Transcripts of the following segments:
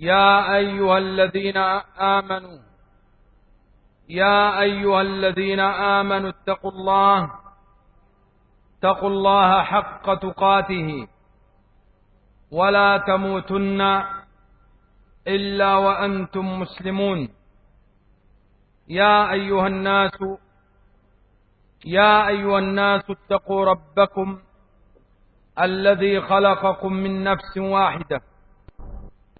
يا أيها الذين آمنوا يا أيها الذين آمنوا اتقوا الله اتقوا الله حق تقاته ولا تموتن إلا وأنتم مسلمون. يا أيها الناس يا أيها الناس اتقوا ربكم الذي خلقكم من نفس واحدة.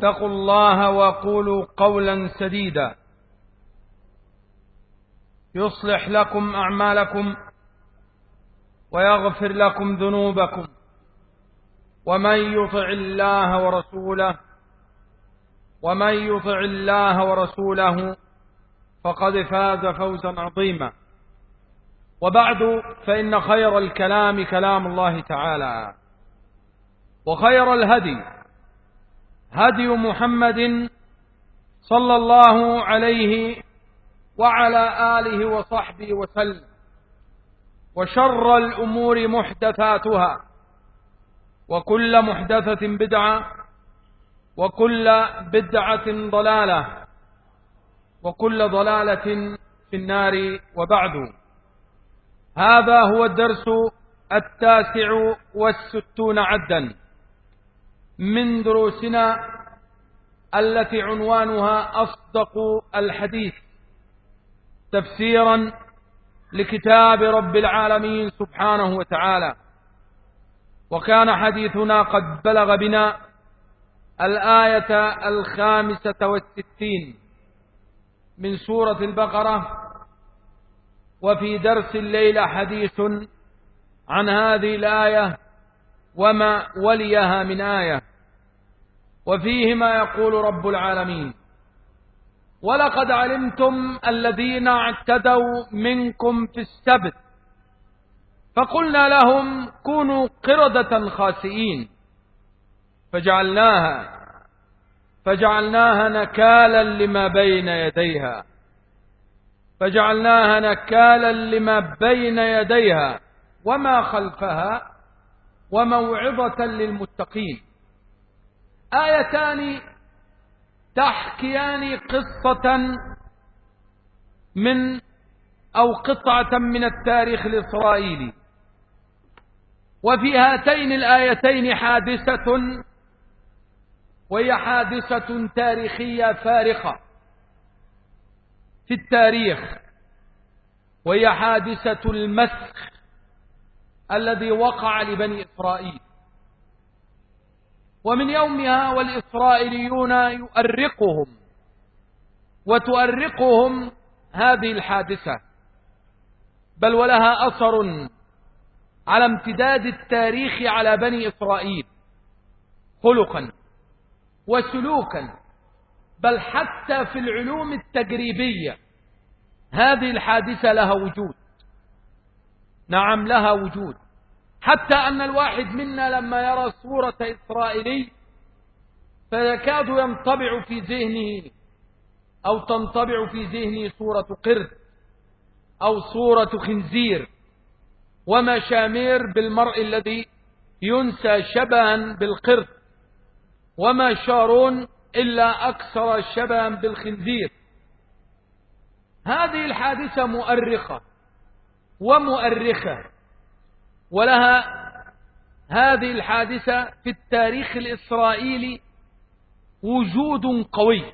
اتقوا الله وقولوا قولا سديدا. يصلح لكم أعمالكم ويغفر لكم ذنوبكم. ومن يطع الله ورسوله ومن يطع الله ورسوله فقد فاز فوزا عظيما. وبعد فإن خير الكلام كلام الله تعالى وخير الهدي هدي محمد صلى الله عليه وعلى آله وصحبه وسلم وشر الأمور محدثاتها وكل محدثة بدعة وكل بدعة ضلالة وكل ضلالة في النار وبعد. هذا هو الدرس التاسع والستون عدا. من دروسنا التي عنوانها أصدق الحديث. تفسيرا لكتاب رب العالمين سبحانه وتعالى. وكان حديثنا قد بلغ بنا الآية الخامسة والستين من سورة البقرة. وفي درس الليلة حديث عن هذه الآية وما وليها من آية. وفيه ما يقول رب العالمين. ولقد علمتم الذين اعتدوا منكم في السبت. فقلنا لهم كونوا قردة خاسئين. فجعلناها فجعلناها نكالا لما بين يديها. فجعلناها نكالا لما بين يديها. وما خلفها وموعظة للمتقين. آيتان تحكيان قصة من أو قطعة من التاريخ الإسرائيلي وفي هاتين الآيتين حادثة وهي حادثة تاريخية فارقة في التاريخ وهي حادثة المسخ الذي وقع لبني إسرائيل. ومن يومها والإسرائيليون يؤرقهم وتؤرقهم هذه الحادثة بل ولها أثر على امتداد التاريخ على بني إسرائيل خلقا وسلوكا بل حتى في العلوم التجريبية هذه الحادثة لها وجود. نعم لها وجود. حتى أن الواحد منا لما يرى صورة إسرائيلي فيكاد ينطبع في ذهنه أو تنطبع في ذهنه صورة قرد أو صورة خنزير ومشامير بالمرء الذي ينسى شبها بالقرد وما شارون إلا أكثر شبها بالخنزير. هذه الحادثة مؤرخة ومؤرخة. ولها هذه الحادثة في التاريخ الإسرائيلي وجود قوي.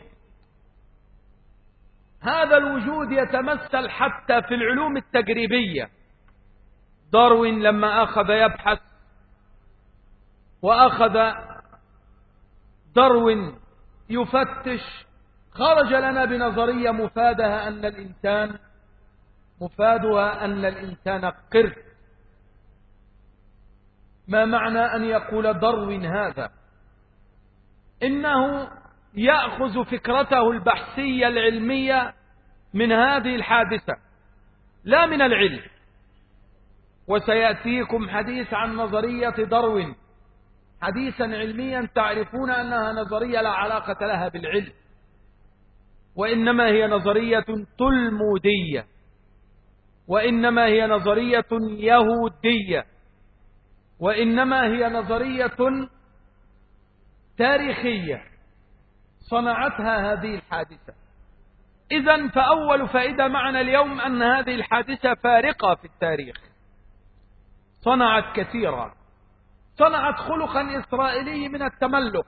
هذا الوجود يتمثل حتى في العلوم التجريبية. داروين لما أخذ يبحث وأخذ داروين يفتش خرج لنا بنظرية مفادها أن الإنسان مفادها أن الإنسان قرد. ما معنى أن يقول داروين هذا؟ إنه يأخذ فكرته البحثية العلمية من هذه الحادثة لا من العلم. وسيأتيكم حديث عن نظرية داروين حديثا علميا تعرفون أنها نظرية لا علاقة لها بالعلم وإنما هي نظرية تلمودية وإنما هي نظرية يهودية. وإنما هي نظرية تاريخية صنعتها هذه الحادثة. إذا فأول فائدة معنا اليوم أن هذه الحادثة فارقة في التاريخ. صنعت كثيرا. صنعت خلقا إسرائيلي من التملق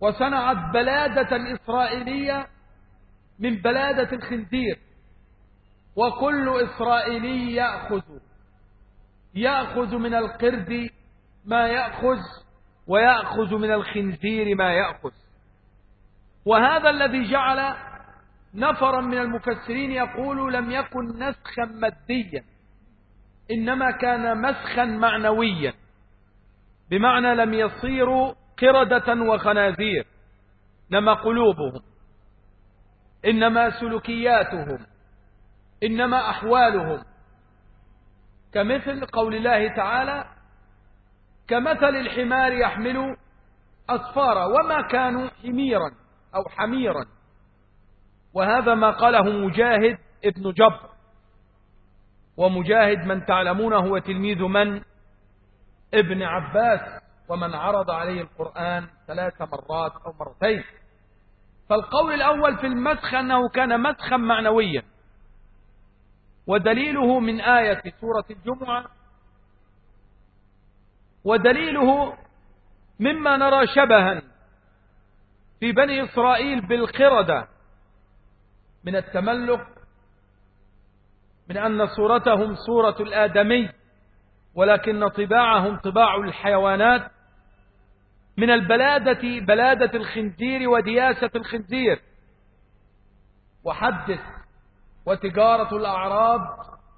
وصنعت بلادة إسرائيلية من بلادة الخنزير. وكل إسرائيلي يأخذ يأخذ من القرد ما يأخذ ويأخذ من الخنزير ما يأخذ. وهذا الذي جعل نفرا من المفسرين يقول لم يكن نسخا ماديا إنما كان مسخا معنويا بمعنى لم يصيروا قردة وخنازير نما قلوبهم إنما سلوكياتهم إنما أحوالهم. كمثل قول الله تعالى كمثل الحمار يحمل أصفارا وما كانوا حميرا أو حميرا. وهذا ما قاله مجاهد ابن جبر. ومجاهد من تعلمون هو تلميذ من؟ ابن عباس. ومن عرض عليه القرآن ثلاث مرات أو مرتين. فالقول الأول في المسخ أنه كان مسخا معنويا. ودليله من آية سورة الجمعة ودليله مما نرى شبها في بني إسرائيل بالقردة من التملق من أن صورتهم صورة الآدمي ولكن طباعهم طباع الحيوانات من البلادة بلادة الخنزير ودياسة الخنزير. وحدث وتجارة الأعراب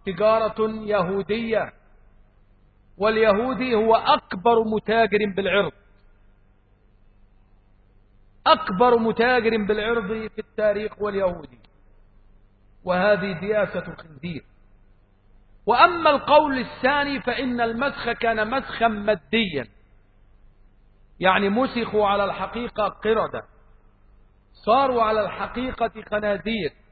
تجارة يهودية. واليهودي هو أكبر متاجر بالعرض. أكبر متاجر بالعرض في التاريخ واليهودي. وهذه دياسة الخنزير وأما القول الثاني فإن المسخ كان مسخا ماديا. يعني مسخوا على الحقيقة قردة. صاروا على الحقيقة خنازير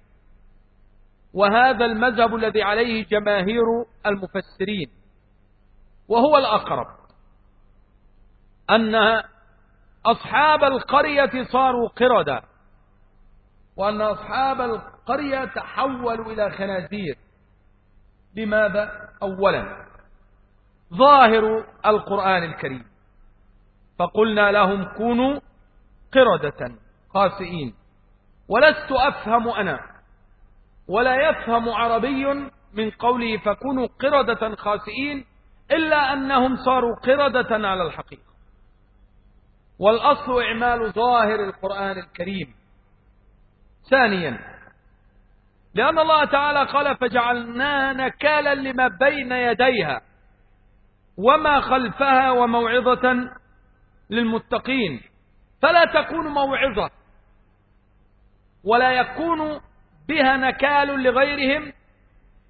وهذا المذهب الذي عليه جماهير المفسرين وهو الأقرب أن أصحاب القرية صاروا قردة وأن أصحاب القرية تحولوا إلى خنازير لماذا؟ أولا ظاهر القرآن الكريم فقلنا لهم كونوا قردة خاسئين ولست أفهم أنا ولا يفهم عربي من قوله فكونوا قردة خاسئين إلا أنهم صاروا قردة على الحقيقة. والأصل إعمال ظاهر القرآن الكريم. ثانيا لأن الله تعالى قال فجعلناها نكالا لما بين يديها وما خلفها وموعظة للمتقين. فلا تكون موعظة ولا يكون بها نكال لغيرهم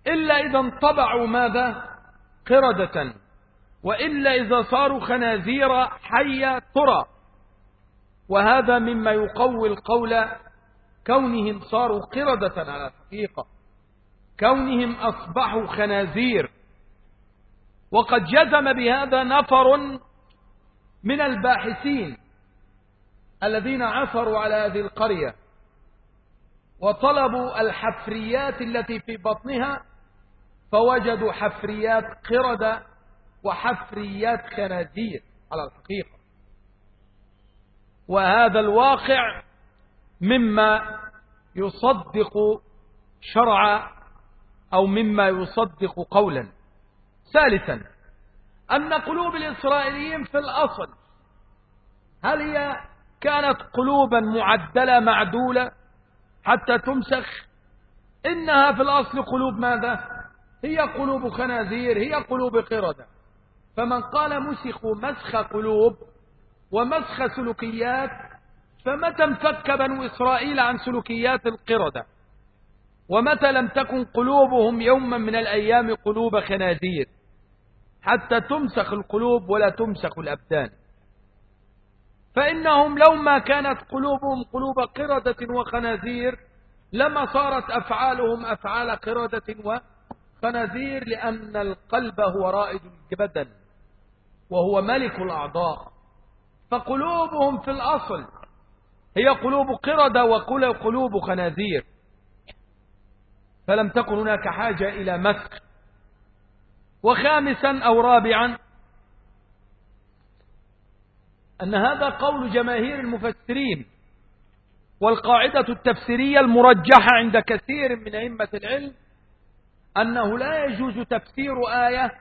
إلا إذا انطبعوا ماذا؟ قردة وإلا إذا صاروا خنازير حية ترى. وهذا مما يقوي القول كونهم صاروا قردة على الحقيقة كونهم أصبحوا خنازير. وقد جزم بهذا نفر من الباحثين الذين عثروا على هذه القرية. وطلبوا الحفريات التي في بطنها فوجدوا حفريات قردة وحفريات خنازير. على الحقيقة. وهذا الواقع مما يصدق شرعا أو مما يصدق قولا. ثالثا أن قلوب الإسرائيليين في الأصل هل هي كانت قلوبا معدلة معدولة؟ حتى تمسخ. إنها في الأصل قلوب ماذا؟ هي قلوب خنازير هي قلوب قردة. فمن قال مسخوا مسخ قلوب ومسخ سلوكيات فمتى انفك بنو إسرائيل عن سلوكيات القردة؟ ومتى لم تكن قلوبهم يوما من الأيام قلوب خنازير؟ حتى تمسخ القلوب ولا تمسخ الأبدان. فإنهم لو ما كانت قلوبهم قلوب قردة وخنازير لما صارت أفعالهم أفعال قردة وخنازير لأن القلب هو رائد البدن وهو ملك الأعضاء. فقلوبهم في الأصل هي قلوب قردة وقلوب خنازير. فلم تكن هناك حاجة إلى مسخ وخامسا أو رابعا أن هذا قول جماهير المفسرين والقاعدة التفسيرية المرجحة عند كثير من أئمة العلم أنه لا يجوز تفسير آية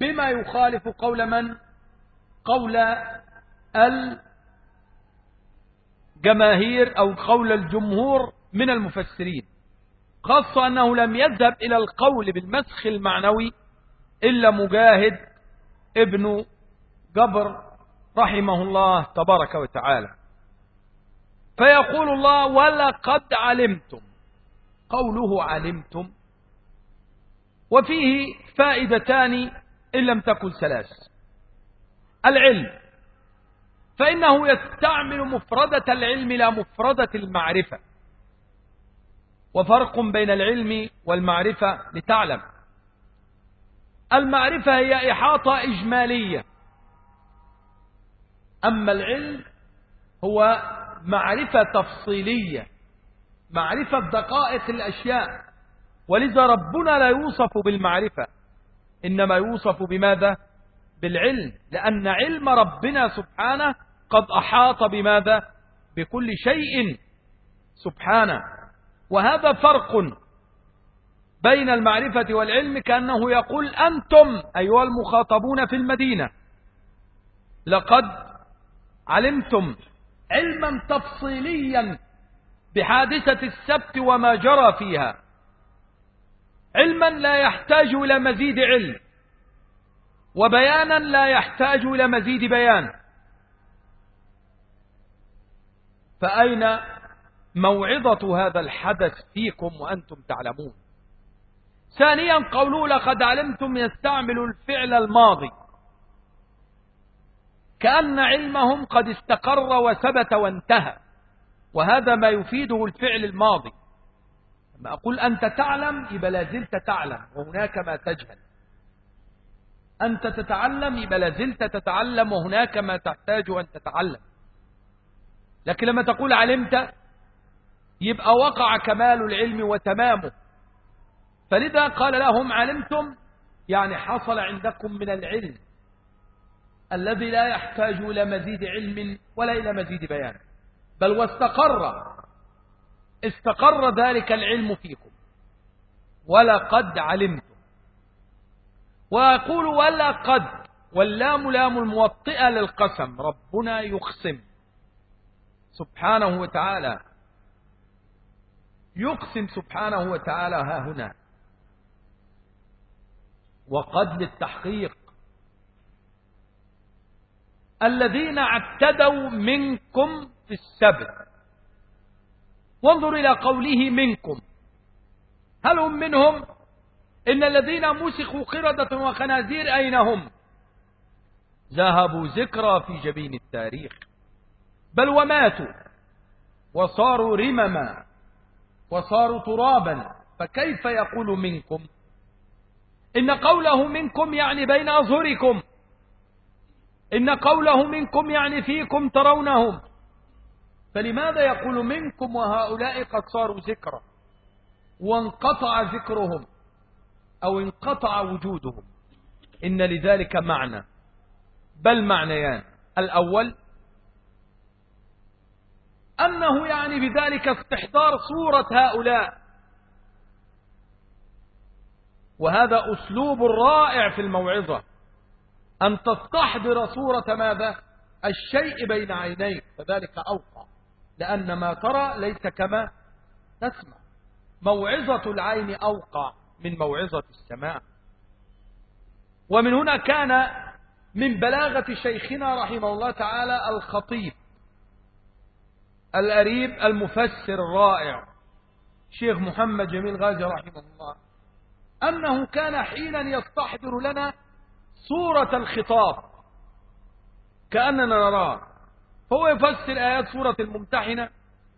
بما يخالف قول من؟ قول الجماهير أو قول الجمهور من المفسرين. خاصة أنه لم يذهب إلى القول بالمسخ المعنوي إلا مجاهد ابن جبر رحمه الله تبارك وتعالى. فيقول الله ولقد علمتم. قوله علمتم. وفيه فائدتان إن لم تكن ثلاث. العلم فإنه يستعمل مفردة العلم لا مفردة المعرفة. وفرق بين العلم والمعرفة لتعلم. المعرفة هي إحاطة إجمالية. أما العلم هو معرفة تفصيلية معرفة دقائق الأشياء ولذا ربنا لا يوصف بالمعرفة إنما يوصف بماذا؟ بالعلم لأن علم ربنا سبحانه قد أحاط بماذا؟ بكل شيء سبحانه. وهذا فرق بين المعرفة والعلم كأنه يقول أنتم أيها المخاطبون في المدينة لقد علمتم علما تفصيليا بحادثة السبت وما جرى فيها. علما لا يحتاج إلى مزيد علم وبيانا لا يحتاج إلى مزيد بيان. فأين موعظة هذا الحدث فيكم وأنتم تعلمون؟ ثانيا قولوا لقد علمتم يستعمل الفعل الماضي. كأن علمهم قد استقر وثبت وانتهى. وهذا ما يفيده الفعل الماضي. لما أقول أنت تعلم يبقى لازلت تعلم وهناك ما تجهل. أنت تتعلم يبقى لازلت تتعلم وهناك ما تحتاج أن تتعلم. لكن لما تقول علمت يبقى وقع كمال العلم وتمامه. فلذا قال لهم علمتم؟ يعني حصل عندكم من العلم. الذي لا يحتاج إلى مزيد علم ولا إلى مزيد بيان. بل واستقر استقر ذلك العلم فيكم. ولقد علمتم. وأقول ولقد واللام لام الموطئة للقسم. ربنا يقسم. سبحانه وتعالى. يقسم سبحانه وتعالى ها هنا. وقد للتحقيق. الذين اعتدوا منكم في السبت. وانظر إلى قوله منكم. هل هم منهم؟ إن الذين مسخوا قردة وخنازير أين هم؟ ذهبوا ذكرى في جبين التاريخ. بل وماتوا. وصاروا رمما. وصاروا ترابا. فكيف يقول منكم؟ إن قوله منكم يعني بين أظهركم. إن قوله منكم يعني فيكم ترونهم. فلماذا يقول منكم وهؤلاء قد صاروا ذكرى وانقطع ذكرهم أو انقطع وجودهم. إن لذلك معنى. بل معنيان. الأول أنه يعني بذلك استحضار صورة هؤلاء. وهذا أسلوب رائع في الموعظة. أن تستحضر صورة ماذا؟ الشيء بين عينيك فذلك أوقع. لأن ما ترى ليس كما تسمع. موعظة العين أوقع من موعظة السماع ومن هنا كان من بلاغة شيخنا رحمه الله تعالى الخطيب الأريب المفسر الرائع شيخ محمد جميل غازي رحمه الله أنه كان حينا يستحضر لنا صورة الخطاب. كأننا نراه. فهو يفسر آيات سورة الممتحنة.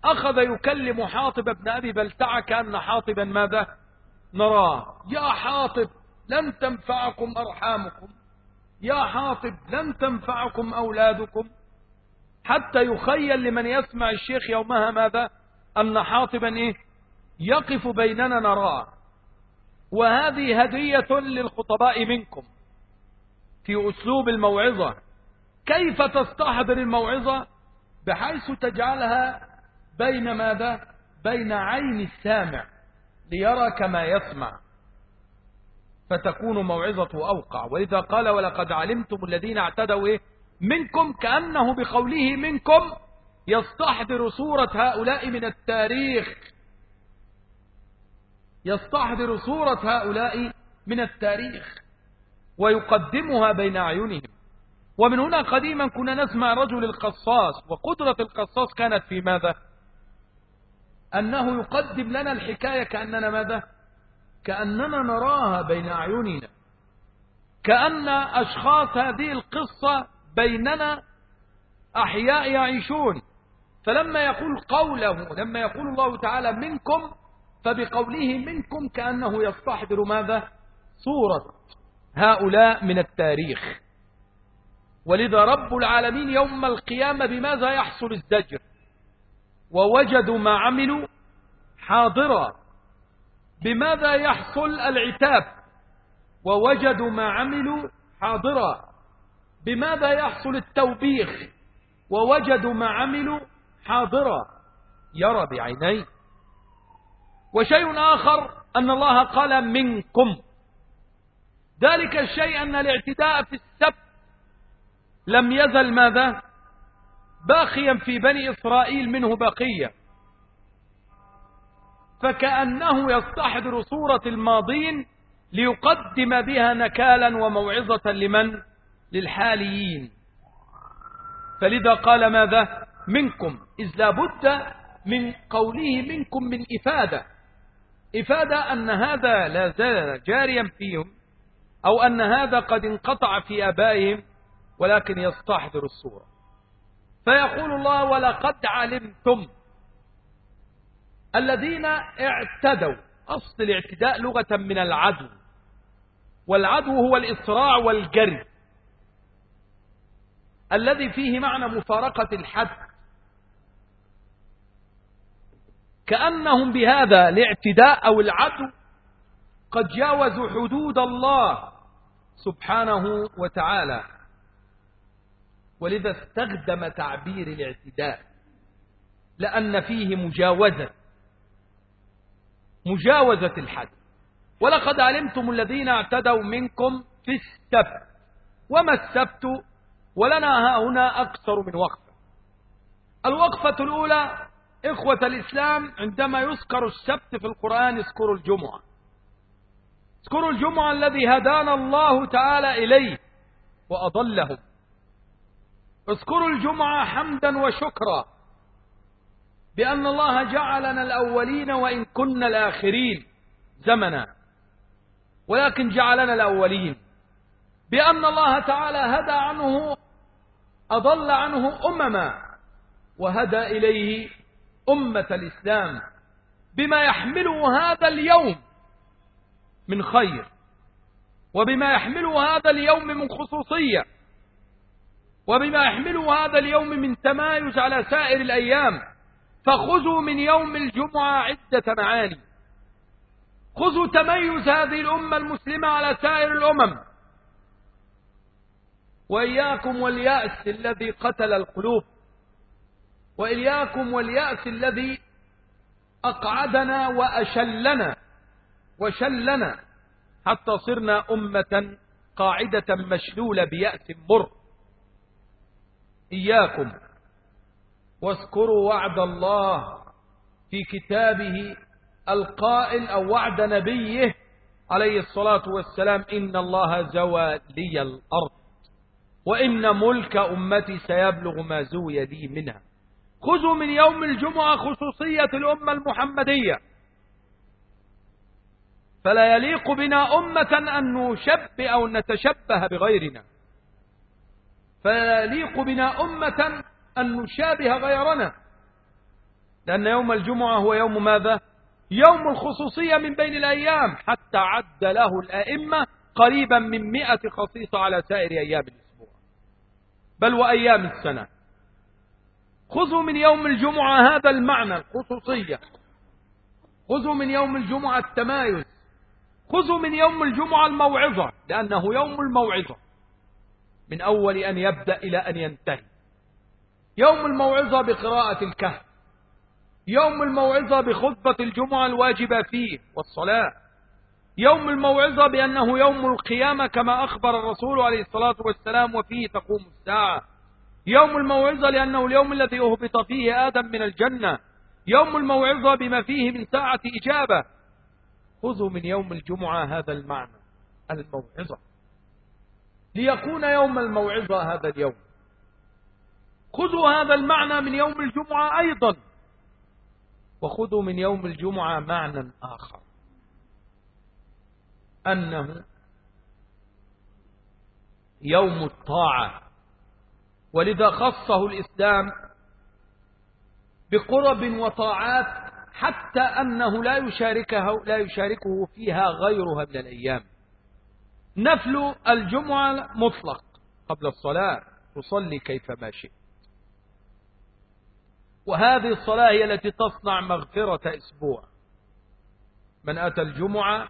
أخذ يكلم حاطب ابن أبي بلتعة كأن حاطبا ماذا؟ نراه. يا حاطب لن تنفعكم أرحامكم. يا حاطب لن تنفعكم أولادكم. حتى يخيل لمن يسمع الشيخ يومها ماذا؟ أن حاطبا إيه؟ يقف بيننا نراه. وهذه هدية للخطباء منكم. في أسلوب الموعظة. كيف تستحضر الموعظة؟ بحيث تجعلها بين ماذا؟ بين عين السامع ليرى كما يسمع. فتكون موعظته أوقع. وإذا قال ولقد علمتم الذين اعتدوا إيه؟ منكم كأنه بقوله منكم يستحضر صورة هؤلاء من التاريخ. يستحضر صورة هؤلاء من التاريخ. ويقدمها بين أعينهم. ومن هنا قديما كنا نسمع رجل القصاص وقدرة القصاص كانت في ماذا؟ أنه يقدم لنا الحكاية كأننا ماذا؟ كأننا نراها بين أعيننا. كأن أشخاص هذه القصة بيننا أحياء يعيشون. فلما يقول قوله لما يقول الله تعالى منكم فبقوله منكم كأنه يستحضر ماذا؟ صورة. هؤلاء من التاريخ. ولذا رب العالمين يوم القيامة بماذا يحصل الزجر؟ ووجدوا ما عملوا حاضرا. بماذا يحصل العتاب؟ ووجدوا ما عملوا حاضرا. بماذا يحصل التوبيخ؟ ووجدوا ما عملوا حاضرا. يرى بعينيه وشيء آخر أن الله قال منكم. ذلك الشيء أن الاعتداء في السبت لم يزل ماذا؟ باقيا في بني إسرائيل منه بقية. فكأنه يستحضر صورة الماضين ليقدم بها نكالا وموعظة لمن؟ للحاليين. فلذا قال ماذا؟ منكم. إذ لابد من قوله منكم من إفادة. إفادة أن هذا لا زال جاريا فيهم. أو أن هذا قد انقطع في أبائهم ولكن يستحضر الصورة. فيقول الله ولقد علمتم الذين اعتدوا. أصل الاعتداء لغة من العدو والعدو هو الإسراع والجري الذي فيه معنى مفارقة الحد. كأنهم بهذا الاعتداء أو العدو قد جاوزوا حدود الله سبحانه وتعالى. ولذا استخدم تعبير الاعتداء لأن فيه مجاوزة مجاوزة الحد. ولقد علمتم الذين اعتدوا منكم في السبت. وما السبت؟ ولنا هنا أكثر من وقفة. الوقفة الأولى إخوة الإسلام عندما يذكر السبت في القرآن اذكروا الجمعة. اذكروا الجمعة الذي هدانا الله تعالى إليه وأضلهم اذكروا الجمعة حمدا وشكرا بأن الله جعلنا الأولين وإن كنا الآخرين زمنا ولكن جعلنا الأولين. بأن الله تعالى هدى عنه أضل عنه أمما وهدى إليه أمة الإسلام. بما يحمله هذا اليوم من خير. وبما يحمله هذا اليوم من خصوصية. وبما يحمله هذا اليوم من تمايز على سائر الأيام. فخذوا من يوم الجمعة عدة معاني. خذوا تميز هذه الأمة المسلمة على سائر الأمم. وإياكم واليأس الذي قتل القلوب. وإياكم واليأس الذي أقعدنا وأشلنا. وشلنا حتى صرنا أمة قاعدة مشلولة بيأس مر. إياكم. واذكروا وعد الله في كتابه القائل أو وعد نبيه عليه الصلاة والسلام إن الله زوى لي الأرض. وإن ملك أمتي سيبلغ ما زوي لي منها. خذوا من يوم الجمعة خصوصية الأمة المحمدية. فلا يليق بنا أمة أن نشبه أو نتشبه بغيرنا. فلا يليق بنا أمة أن نشابه غيرنا. لأن يوم الجمعة هو يوم ماذا؟ يوم الخصوصية من بين الأيام حتى عد له الأئمة قريبا من مئة خصيصة على سائر أيام الأسبوع. بل وأيام السنة. خذوا من يوم الجمعة هذا المعنى الخصوصية. خذوا من يوم الجمعة التمايز. خذوا من يوم الجمعة الموعظة لأنه يوم الموعظة. من أول أن يبدأ إلى أن ينتهي. يوم الموعظة بقراءة الكهف. يوم الموعظة بخطبة الجمعة الواجبة فيه والصلاة. يوم الموعظة بأنه يوم القيامة كما أخبر الرسول عليه الصلاة والسلام وفيه تقوم الساعة. يوم الموعظة لأنه اليوم الذي أهبط فيه آدم من الجنة. يوم الموعظة بما فيه من ساعة إجابة. خذوا من يوم الجمعة هذا المعنى الموعظة. ليكون يوم الموعظة هذا اليوم. خذوا هذا المعنى من يوم الجمعة أيضا. وخذوا من يوم الجمعة معنى آخر. أنه يوم الطاعة. ولذا خصه الإسلام بقرب وطاعات حتى أنه لا يشاركه, لا يشاركه فيها غيرها من الأيام. نفل الجمعة مطلق قبل الصلاة تصلي كيفما شئت. وهذه الصلاة هي التي تصنع مغفرة أسبوع. من أتى الجمعة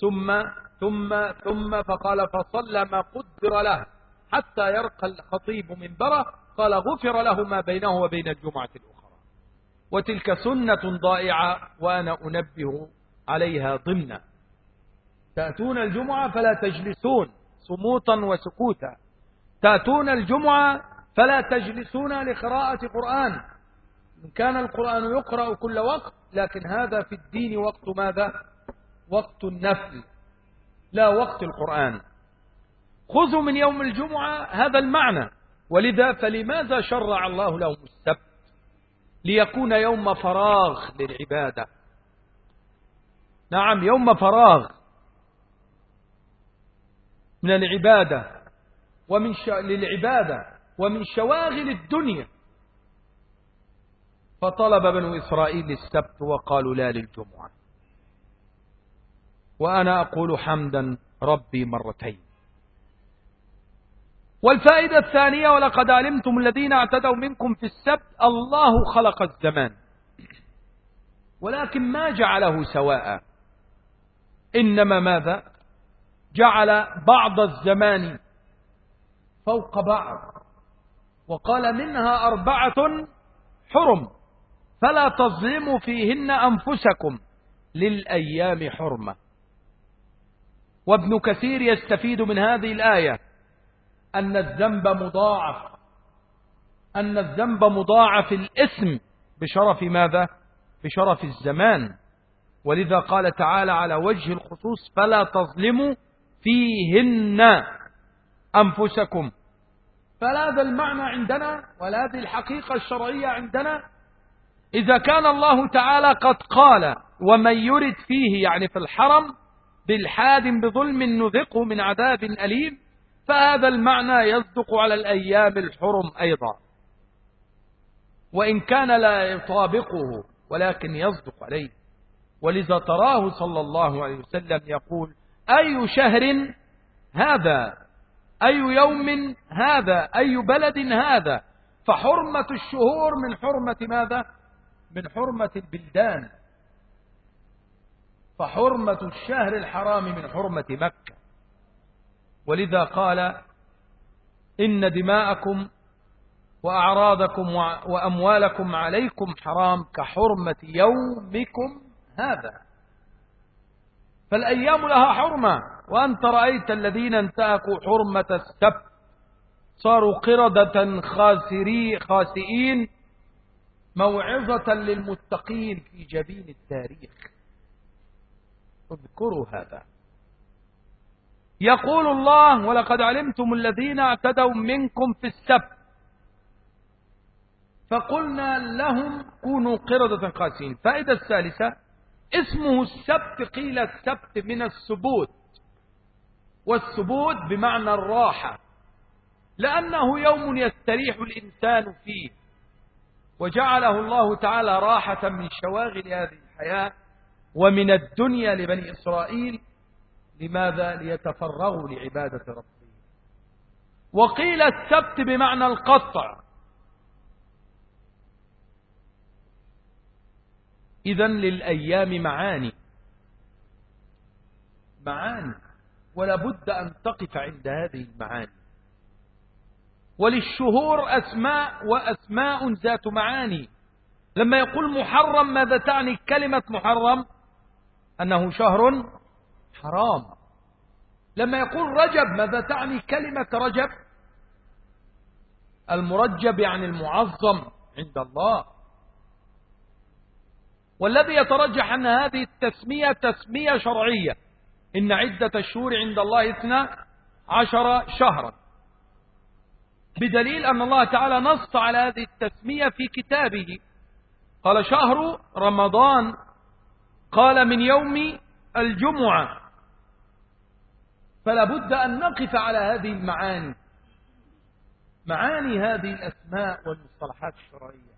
ثم ثم ثم فقال فصلى ما قدر له. حتى يرقى الخطيب منبره قال غفر له ما بينه وبين الجمعة الأخرى. وتلك سنة ضائعة وأنا أنبه عليها ضمنا. تأتون الجمعة فلا تجلسون صموتا وسكوتا. تأتون الجمعة فلا تجلسون لقراءة قرآن. إن كان القرآن يقرأ كل وقت لكن هذا في الدين وقت ماذا؟ وقت النفل لا وقت القرآن. خذوا من يوم الجمعة هذا المعنى. ولذا فلماذا شرع الله لهم السبت؟ ليكون يوم فراغ للعبادة. نعم يوم فراغ من العبادة ومن ش... للعبادة ومن شواغل الدنيا. فطلب بنو إسرائيل السبت وقالوا لا للجمعة. وأنا أقول حمدا ربي مرتين. والفائدة الثانية ولقد علمتم الذين اعتدوا منكم في السبت الله خلق الزمان. ولكن ما جعله سواء. إنما ماذا؟ جعل بعض الزمان فوق بعض. وقال منها أربعة حرم فلا تظلموا فيهن أنفسكم للأيام حرمة. وابن كثير يستفيد من هذه الآية. أن الذنب مضاعف. أن الذنب مضاعف الاسم بشرف ماذا؟ بشرف الزمان. ولذا قال تعالى على وجه الخصوص فلا تظلموا فيهن أنفسكم. فلا هذا المعنى عندنا ولا هذه الحقيقة الشرعية عندنا. إذا كان الله تعالى قد قال ومن يرد فيه يعني في الحرم بالحاد بظلم نذقه من عذاب أليم فهذا المعنى يصدق على الأيام الحرم أيضا. وإن كان لا يطابقه ولكن يصدق عليه. ولذا تراه صلى الله عليه وسلم يقول أي شهر هذا؟ أي يوم هذا؟ أي بلد هذا؟ فحرمة الشهور من حرمة ماذا؟ من حرمة البلدان. فحرمة الشهر الحرام من حرمة مكة. ولذا قال إن دماءكم وأعراضكم وأموالكم عليكم حرام كحرمة يومكم هذا. فالأيام لها حرمة. وأنت رأيت الذين انتهكوا حرمة السبت. صاروا قردة خاسري خاسئين. موعظة للمتقين في جبين التاريخ. اذكروا هذا. يقول الله ولقد علمتم الذين اعتدوا منكم في السبت. فقلنا لهم كونوا قردة خاسئين. فائدة الثالثة اسمه السبت قيل السبت من السبوت والسبوت بمعنى الراحة لأنه يوم يستريح الإنسان فيه. وجعله الله تعالى راحة من شواغل هذه الحياة ومن الدنيا لبني إسرائيل لماذا ليتفرغوا لعبادة ربهم؟ وقيل السبت بمعنى القطع. إذا للأيام معاني. معاني. ولا بد أن تقف عند هذه المعاني. وللشهور أسماء وأسماء ذات معاني. لما يقول محرم ماذا تعني كلمة محرم؟ أنه شهر حرام. لما يقول رجب ماذا تعني كلمة رجب؟ المرجب يعني المعظم عند الله. والذي يترجح أن هذه التسمية تسمية شرعية. إن عدة الشهور عند الله اثنى عشر شهرا. بدليل أن الله تعالى نص على هذه التسمية في كتابه. قال شهر رمضان قال من يوم الجمعة. فلا بد أن نقف على هذه المعاني. معاني هذه الأسماء والمصطلحات الشرعية.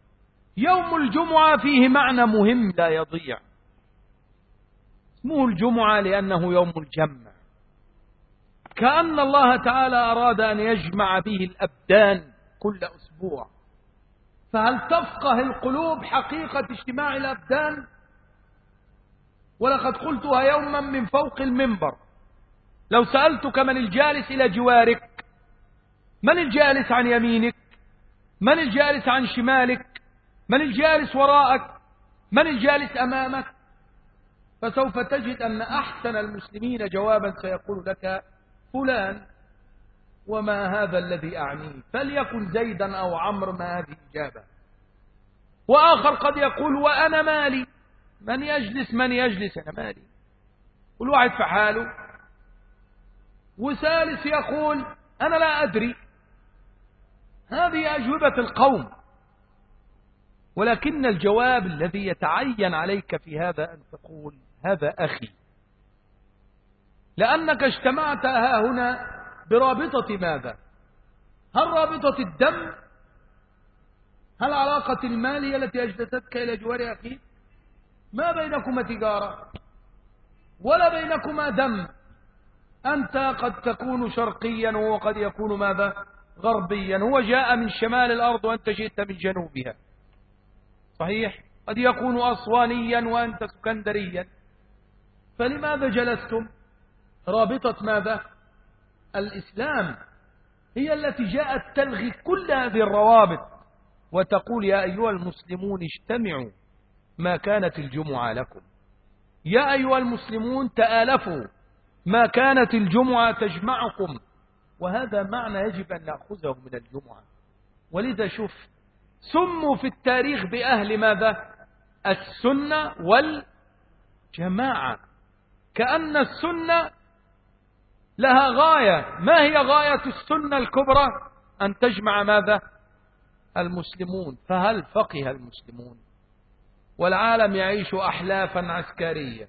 يوم الجمعة فيه معنى مهم لا يضيع. اسمه الجمعة لأنه يوم الجمع. كأن الله تعالى أراد أن يجمع به الأبدان كل أسبوع. فهل تفقه القلوب حقيقة اجتماع الأبدان؟ ولقد قلتها يوما من فوق المنبر. لو سألتك من الجالس إلى جوارك من الجالس عن يمينك من الجالس عن شمالك من الجالس وراءك من الجالس أمامك فسوف تجد أن أحسن المسلمين جوابا سيقول لك فلان وما هذا الذي أعنيه فليكن زيدا أو عمرو ما هذه إجابة وآخر قد يقول وأنا مالي من يجلس من يجلس أنا مالي. كل واحد في حاله. وثالث يقول أنا لا أدري. هذه أجوبة القوم. ولكن الجواب الذي يتعين عليك في هذا أن تقول هذا أخي. لأنك اجتمعت ها هنا برابطة ماذا؟ هل رابطة الدم؟ هل علاقة المال هي التي أجلستك إلى جوار أخيك؟ ما بينكما تجارة؟ ولا بينكما دم؟ أنت قد تكون شرقيا وهو قد يكون ماذا؟ غربيا. هو جاء من شمال الأرض وأنت جئت من جنوبها. صحيح؟ قد يكون أصوانيا وأنت سكندريا. فلماذا جلستم؟ رابطة ماذا؟ الإسلام هي التي جاءت تلغي كل هذه الروابط. وتقول يا أيها المسلمون اجتمعوا ما كانت الجمعة لكم. يا أيها المسلمون تآلفوا. ما كانت الجمعة تجمعكم. وهذا معنى يجب أن نأخذه من الجمعة. ولذا شوف سموا في التاريخ بأهل ماذا؟ السنة والجماعة. كأن السنة لها غاية. ما هي غاية السنة الكبرى؟ أن تجمع ماذا؟ المسلمون. فهل فقه المسلمون؟ والعالم يعيش أحلافا عسكرية.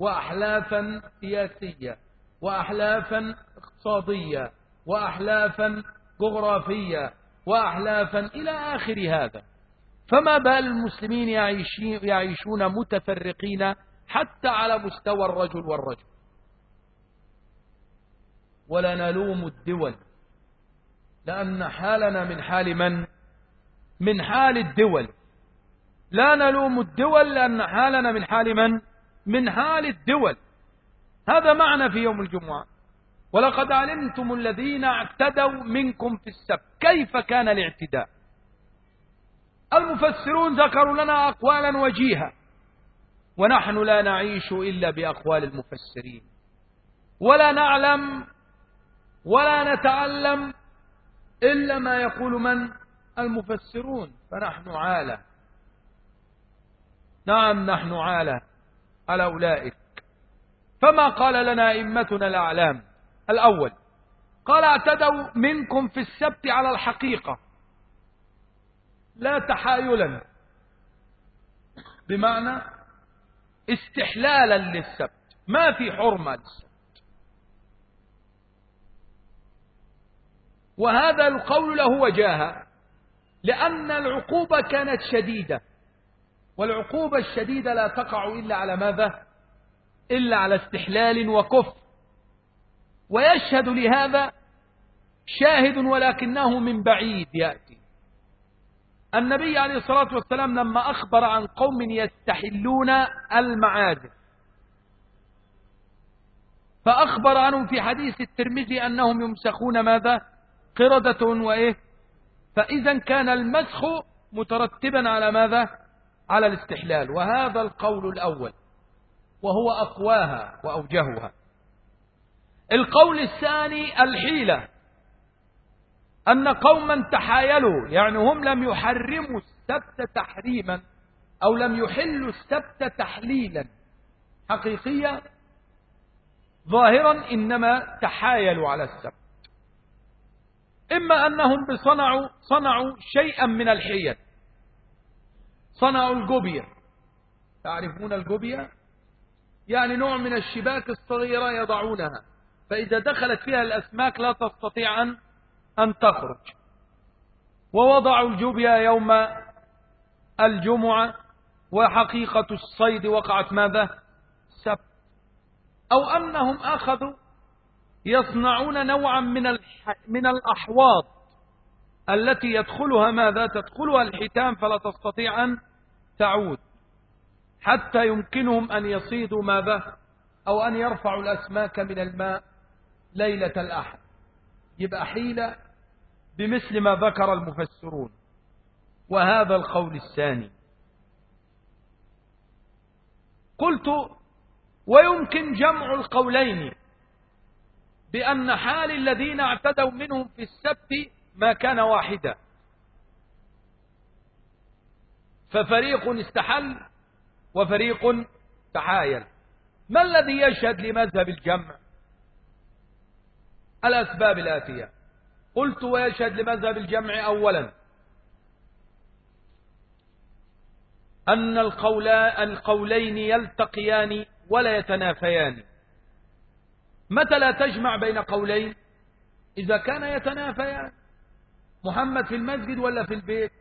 وأحلافا سياسية وأحلافا اقتصادية وأحلافا جغرافية وأحلافا إلى آخر هذا. فما بال المسلمين يعيشون متفرقين حتى على مستوى الرجل والرجل. ولا نلوم الدول لأن حالنا من حال من؟ من حال الدول. لا نلوم الدول لأن حالنا من حال من؟ من حال الدول. هذا معنى في يوم الجمعة. ولقد علمتم الذين اعتدوا منكم في السبت. كيف كان الاعتداء؟ المفسرون ذكروا لنا أقوالا وجيهة. ونحن لا نعيش إلا بأقوال المفسرين. ولا نعلم ولا نتعلم إلا ما يقول من؟ المفسرون. فنحن عالة. نعم نحن عالة. على أولئك. فما قال لنا إمتنا الأعلام؟ الأول قال اعتدوا منكم في السبت على الحقيقة. لا تحايلا بمعنى استحلالا للسبت. ما في حرمة للسبت. وهذا القول له وجاهة لأن العقوبة كانت شديدة. والعقوبة الشديدة لا تقع إلا على ماذا؟ إلا على استحلال وكفر. ويشهد لهذا شاهد ولكنه من بعيد يأتي. النبي عليه الصلاة والسلام لما أخبر عن قوم يستحلون المعازف فأخبر عنهم في حديث الترمذي أنهم يمسخون ماذا؟ قردة وإيه؟ فإذا كان المسخ مترتبا على ماذا؟ على الاستحلال وهذا القول الأول وهو أقواها وأوجهها. القول الثاني الحيلة أن قوما تحايلوا يعني هم لم يحرموا السبت تحريما أو لم يحلوا السبت تحليلا. حقيقية؟ ظاهرا إنما تحايلوا على السبت. إما أنهم بصنعوا صنعوا شيئا من الحيل. صنعوا الجوبيا. تعرفون الجوبيا؟ يعني نوع من الشباك الصغيرة يضعونها. فإذا دخلت فيها الأسماك لا تستطيع أن أن تخرج. ووضعوا الجوبيا يوم الجمعة وحقيقة الصيد وقعت ماذا؟ سبت أو أنهم أخذوا يصنعون نوعا من من الأحواض التي يدخلها ماذا؟ تدخلها الحيتان فلا تستطيع أن تعود حتى يمكنهم أن يصيدوا ماذا أو أن يرفعوا الأسماك من الماء ليلة الأحد. يبقى حيلة بمثل ما ذكر المفسرون. وهذا القول الثاني. قلت ويمكن جمع القولين بأن حال الذين اعتدوا منهم في السبت ما كان واحدا. ففريق استحل وفريق تحايل. ما الذي يشهد لمذهب الجمع؟ الأسباب الآتية. قلت ويشهد لمذهب الجمع أولا أن القولين يلتقيان ولا يتنافيان. متى لا تجمع بين قولين؟ إذا كان يتنافيان. محمد في المسجد ولا في البيت؟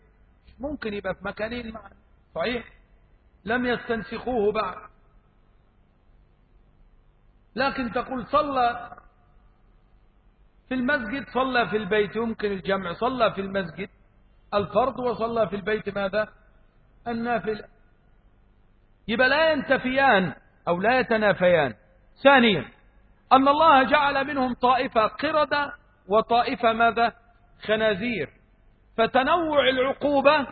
ممكن يبقى في مكانين معا صحيح؟ لم يستنسخوه بعد. لكن تقول صلى في المسجد صلى في البيت يمكن الجمع. صلى في المسجد. الفرض وصلى في البيت ماذا؟ النافل يبقى لا ينتفيان أو لا يتنافيان. ثانيا أن الله جعل منهم طائفة قردة وطائفة ماذا؟ خنازير. فتنوع العقوبة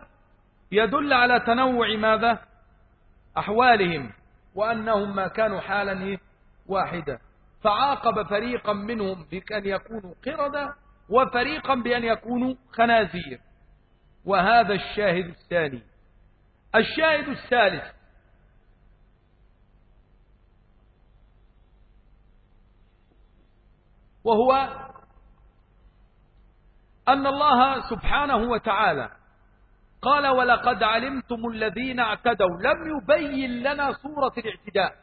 يدل على تنوع ماذا؟ أحوالهم وأنهم ما كانوا حالا واحدة فعاقب فريقا منهم بأن يكونوا قردة وفريقا بأن يكونوا خنازير. وهذا الشاهد الثاني. الشاهد الثالث. وهو أن الله سبحانه وتعالى قال ولقد علمتم الذين اعتدوا لم يبين لنا صورة الاعتداء.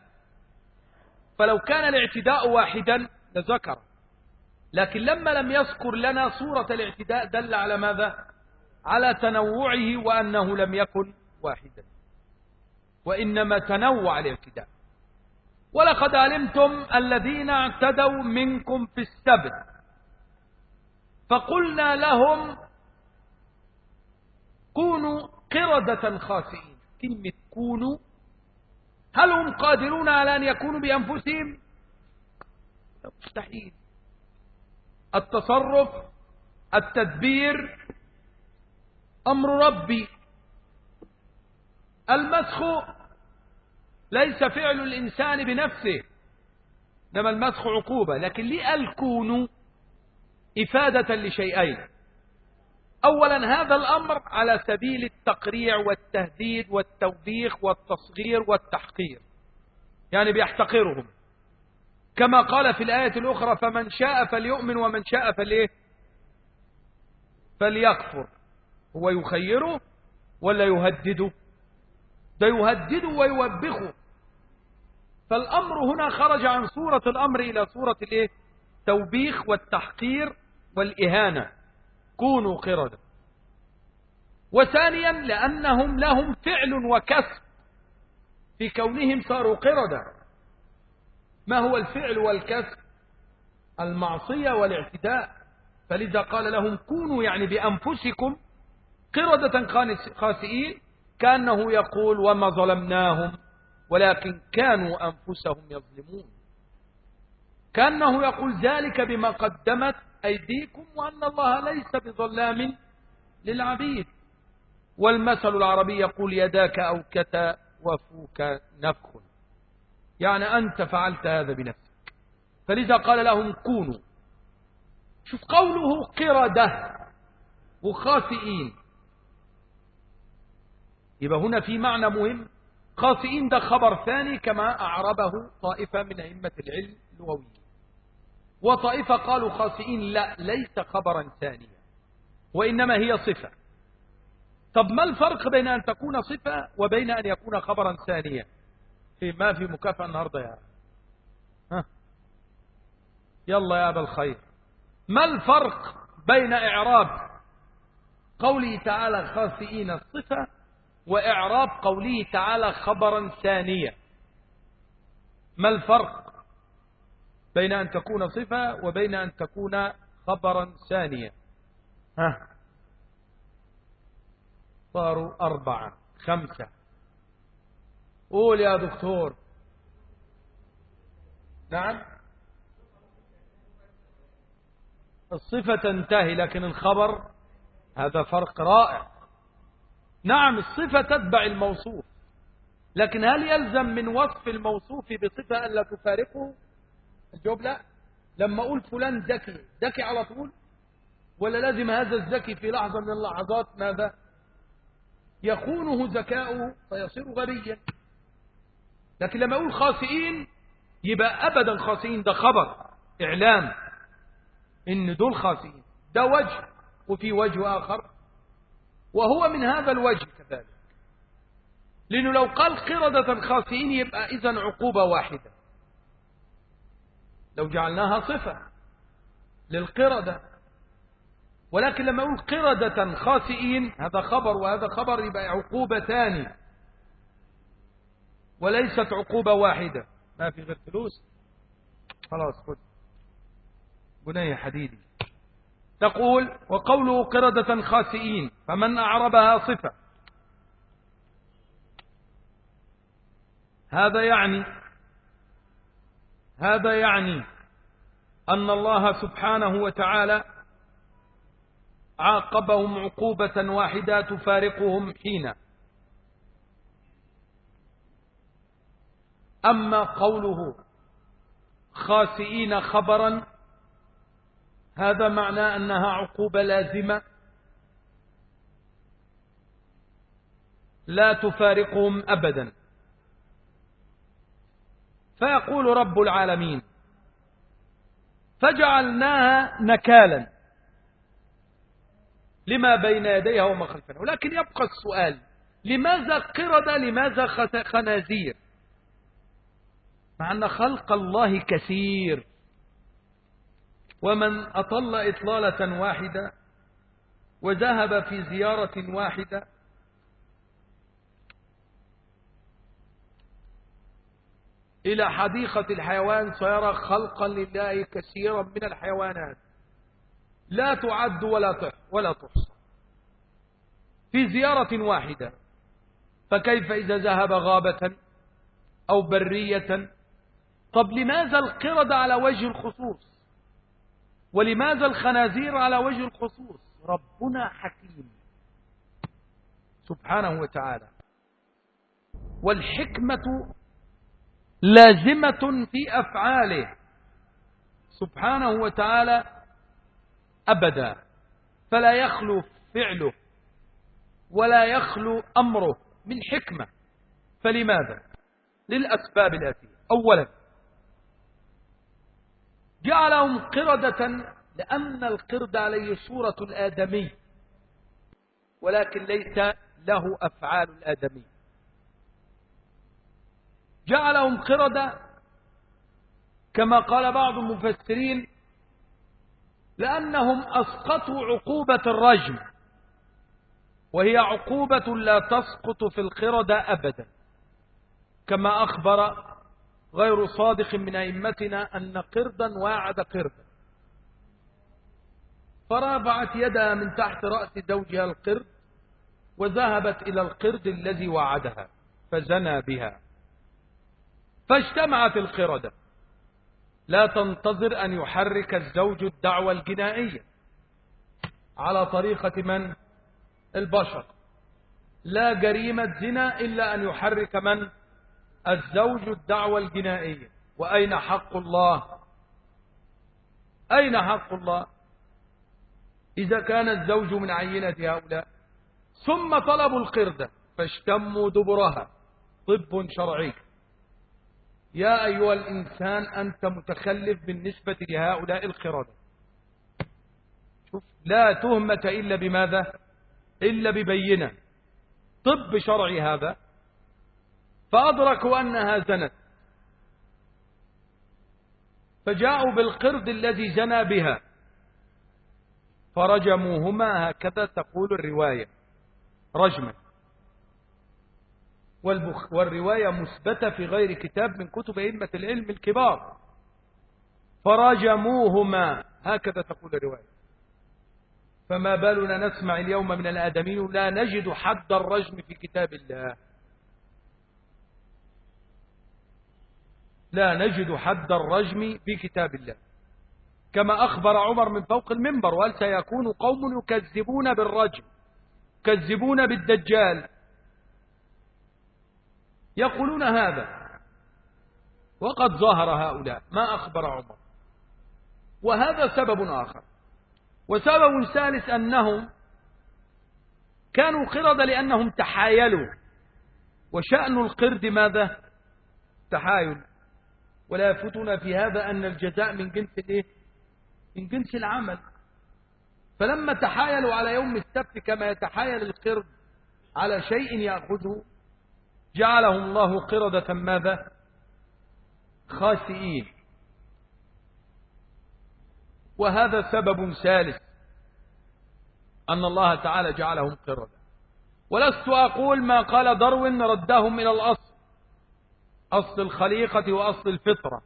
فلو كان الاعتداء واحدا لذكر لكن لما لم يذكر لنا صورة الاعتداء دل على ماذا؟ على تنوعه وأنه لم يكن واحدا. وإنما تنوع الاعتداء. ولقد علمتم الذين اعتدوا منكم في السبت. فقلنا لهم كونوا قردة خاسئين. كلمة كونوا. هل هم قادرون على أن يكونوا بأنفسهم؟ مستحيل. التصرف التدبير أمر ربي. المسخ ليس فعل الإنسان بنفسه إنما المسخ عقوبة. لكن لي الكون إفادة لشيئين. أولا هذا الأمر على سبيل التقريع والتهديد والتوبيخ والتصغير والتحقير. يعني بيحتقرهم. كما قال في الآية الأخرى فمن شاء فليؤمن ومن شاء فليه؟ فليكفر. هو يخيره ولا يهدده؟ ده يهدده ويوبخه. فالأمر هنا خرج عن صورة الأمر إلى صورة الإيه؟ توبيخ والتحقير والإهانة. كونوا قردة وثانيا لأنهم لهم فعل وكسب. في كونهم صاروا قردة ما هو الفعل والكسب؟ المعصية والاعتداء. فلذا قال لهم كونوا يعني بأنفسكم قردة خاسئين. كأنه يقول وما ظلمناهم ولكن كانوا أنفسهم يظلمون. كأنه يقول ذلك بما قدمت أيديكم وأن الله ليس بظلام للعبيد. والمثل العربي يقول يداك أوكت وفوك نفخ. يعني أنت فعلت هذا بنفسك. فلذا قال لهم كونوا. شوف قوله قردة وخاسئين. يبقى هنا في معنى مهم. خاسئين ده خبر ثاني كما أعربه طائفة من أئمة العلم اللغوي وطائفة قالوا خاسئين لا ليس خبرا ثانيا وإنما هي صفة. طب ما الفرق بين أن تكون صفة وبين أن يكون خبرا ثانيا؟ في ما في مكافأة النهاردة يا ها؟ يلا يا أبا الخير. ما الفرق بين إعراب قوله تعالى خاسئين الصفة وإعراب قوله تعالى خبرا ثانيا؟ ما الفرق؟ بين أن تكون صفة وبين أن تكون خبرا ثانيا. ها. صاروا أربعة خمسة. قول يا دكتور. نعم. الصفة تنتهي لكن الخبر هذا فرق رائع. نعم الصفة تتبع الموصوف لكن هل يلزم من وصف الموصوف بصفة ألا تفارقه؟ الجواب لا. لما أقول فلان ذكي ذكي على طول ولا لازم هذا الذكي في لحظة من اللحظات ماذا؟ يخونه ذكاؤه فيصير غبيا. لكن لما أقول خاسئين يبقى أبدا خاسئين ده خبر إعلام إن دول خاسئين ده وجه وفي وجه آخر. وهو من هذا الوجه كذلك. لأنه لو قال قردة خاسئين يبقى إذا عقوبة واحدة. لو جعلناها صفة للقردة. ولكن لما أقول قردة خاسئين هذا خبر وهذا خبر يبقى عقوبة ثانية وليست عقوبة واحدة. ما في غير فلوس خلاص خذ بني حديدي. تقول وقوله قردة خاسئين فمن أعربها صفة. هذا يعني هذا يعني أن الله سبحانه وتعالى عاقبهم عقوبة واحدة تفارقهم حين أما قوله خاسئين خبرا هذا معناه أنها عقوبة لازمة لا تفارقهم أبدا. فيقول رب العالمين فجعلناها نكالا لما بين يديها وما خلفها. ولكن يبقى السؤال لماذا قرد لماذا خنازير؟ مع أن خلق الله كثير. ومن أطل إطلالة واحدة وذهب في زيارة واحدة إلى حديقة الحيوان سيرى خلقا لله كثيرا من الحيوانات. لا تعد ولا ولا تحصى. في زيارة واحدة فكيف إذا ذهب غابة أو برية؟ طب لماذا القرد على وجه الخصوص؟ ولماذا الخنازير على وجه الخصوص؟ ربنا حكيم. سبحانه وتعالى. والحكمة لازمة في أفعاله. سبحانه وتعالى أبدا. فلا يخلو فعله ولا يخلو أمره من حكمة. فلماذا؟ للأسباب الآتية أولا جعلهم قردة لأن القرد عليه صورة الآدمي ولكن ليس له أفعال الآدمي جعلهم قردة كما قال بعض المفسرين لأنهم أسقطوا عقوبة الرجم وهي عقوبة لا تسقط في القردة أبدا كما أخبر غير صادق من أئمتنا أن قردا واعد قردا. فرافعت يدها من تحت رأس زوجها القرد وذهبت إلى القرد الذي وعدها فزنى بها. فاجتمعت القردة. لا تنتظر أن يحرك الزوج الدعوة الجنائية. على طريقة من؟ البشر. لا جريمة زنا إلا أن يحرك من؟ الزوج الدعوة الجنائية. وأين حق الله؟ أين حق الله؟ إذا كان الزوج من عينة هؤلاء. ثم طلبوا القردة. فاشتموا دبرها. طب شرعي. يا أيها الإنسان أنت متخلف بالنسبة لهؤلاء القردة شوف لا تهمة إلا بماذا؟ إلا ببينة. طب شرعي هذا. فأدركوا أنها زنت. فجاءوا بالقرد الذي زنى بها. فرجموهما هكذا تقول الرواية. رجما. والبخ والرواية مثبتة في غير كتاب من كتب أئمة العلم الكبار. فرجموهما هكذا تقول الرواية. فما بالنا نسمع اليوم من الآدمين لا نجد حد الرجم في كتاب الله. لا نجد حد الرجم في كتاب الله. كما أخبر عمر من فوق المنبر وهل سيكون قوم يكذبون بالرجم يكذبون بالدجال يقولون هذا. وقد ظهر هؤلاء. ما أخبر عمر. وهذا سبب آخر. وسبب ثالث أنهم كانوا قرد لأنهم تحايلوا. وشأن القرد ماذا؟ تحايل. ولا يفوتنا في هذا أن الجزاء من جنس الايه من جنس العمل. فلما تحايلوا على يوم السبت كما يتحايل القرد على شيء يأخذه جعلهم الله قردة ماذا؟ خاسئين. وهذا سبب ثالث أن الله تعالى جعلهم قردة. ولست أقول ما قال دروين ردهم إلى الأصل أصل الخليقة وأصل الفطرة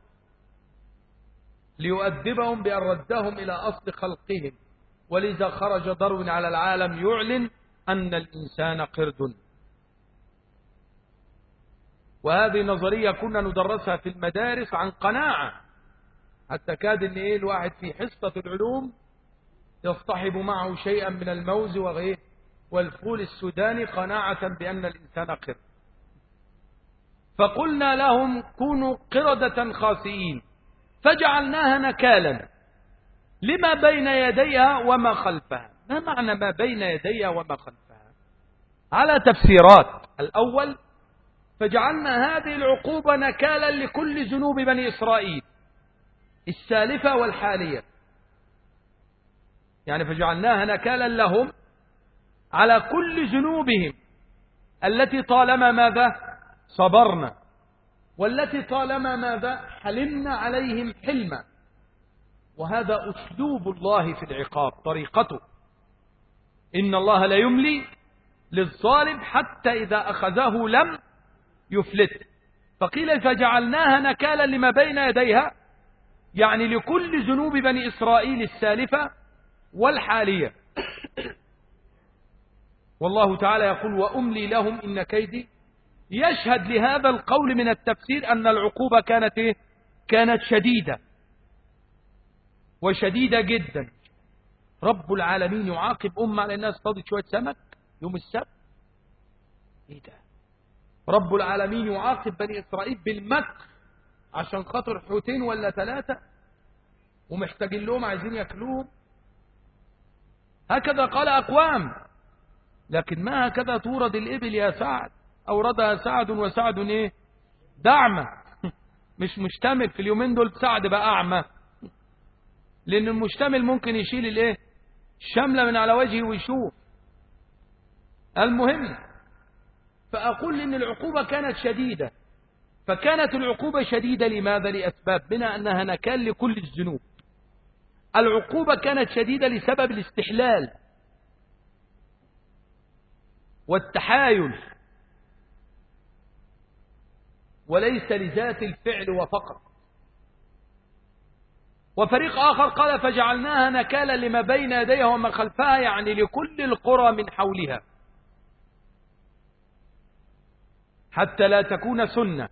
ليؤدبهم بأن ردهم إلى أصل خلقهم. ولذا خرج دروين على العالم يعلن أن الإنسان قرد. وهذه نظرية كنا ندرسها في المدارس عن قناعة. حتى كاد إن إيه الواحد في حصة العلوم يصطحب معه شيئا من الموز وغيره. والفول السوداني قناعة بأن الإنسان قرد. فقلنا لهم كونوا قردة خاسئين. فجعلناها نكالا. لما بين يديها وما خلفها. ما معنى ما بين يديها وما خلفها؟ على تفسيرات. الأول فجعلنا هذه العقوبة نكالا لكل ذنوب بني إسرائيل السالفة والحالية. يعني فجعلناها نكالا لهم على كل ذنوبهم التي طالما ماذا؟ صبرنا. والتي طالما ماذا؟ حلمنا عليهم حلما. وهذا أسلوب الله في العقاب طريقته. إن الله لا يملي للظالم حتى إذا أخذه لم يفلت. فقيل فجعلناها نكالا لما بين يديها يعني لكل ذنوب بني إسرائيل السالفة والحالية. والله تعالى يقول وأملي لهم إن كيدي. يشهد لهذا القول من التفسير أن العقوبة كانت إيه؟ كانت شديدة. وشديدة جدا. رب العالمين يعاقب أمة على تصطاد شوية سمك يوم السبت. إيه ده؟ رب العالمين يعاقب بني إسرائيل بالمكر عشان خاطر حوتين ولا ثلاثة ومحتاجين لهم عايزين ياكلوهم. هكذا قال أقوام. لكن ما هكذا تورد الإبل يا سعد؟ أوردها سعد وسعد إيه؟ دعمة. مش مشتمل في اليومين دول سعد بقى أعمى. لأن المشتمل ممكن يشيل الإيه؟ الشملة من على وجهه ويشوف. المهم فأقول إن العقوبة كانت شديدة. فكانت العقوبة شديدة لماذا؟ لأسباب منها أنها نكال لكل الذنوب. العقوبة كانت شديدة لسبب الاستحلال والتحايل. وليس لذات الفعل وفقط. وفريق آخر قال فجعلناها نكالا لما بين يديها وما خلفها يعني لكل القرى من حولها. حتى لا تكون سنة.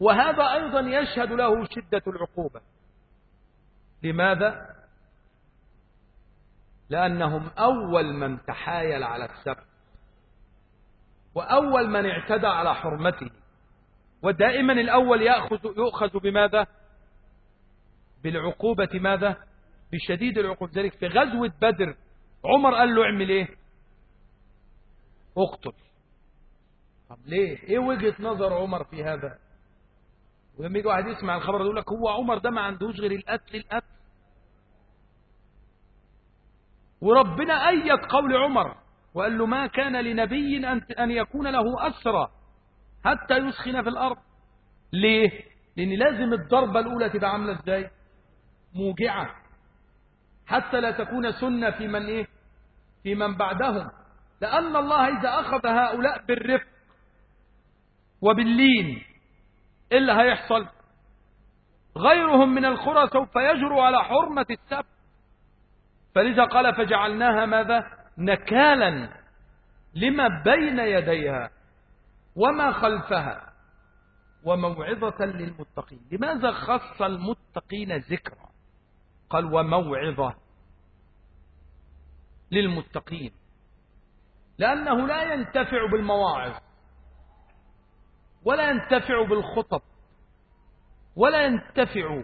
وهذا أيضا يشهد له شدة العقوبة. لماذا؟ لأنهم أول من تحايل على السبت وأول من اعتدى على حرمته. ودائما الأول يأخذ يؤخذ بماذا؟ بالعقوبة ماذا؟ بشديد العقوبة. ذلك في غزوة بدر عمر قال له اعمل إيه؟ اقتل. طب ليه إيه وجهة نظر عمر في هذا ولما يجي واحد يسمع الخبر يقول لك هو عمر ده ما عندوش غير القتل القتل وربنا أيد قول عمر وقال له ما كان لنبي أن يكون له أسرى حتى يسخن في الأرض ليه؟ لأن لازم الضربة الأولى تبقى عاملة إزاي؟ موجعة حتى لا تكون سنة في من إيه؟ في من بعدهم لأن الله إذا أخذ هؤلاء بالرفق وباللين إيه اللي هيحصل. غيرهم من القرى سوف يجروا على حرمة السبت. فلذا قال فجعلناها ماذا؟ نكالا لما بين يديها وما خلفها وموعظة للمتقين. لماذا خص المتقين ذكرا؟ قال وموعظة للمتقين. لأنه لا ينتفع بالمواعظ. ولا ينتفع بالخطب ولا ينتفع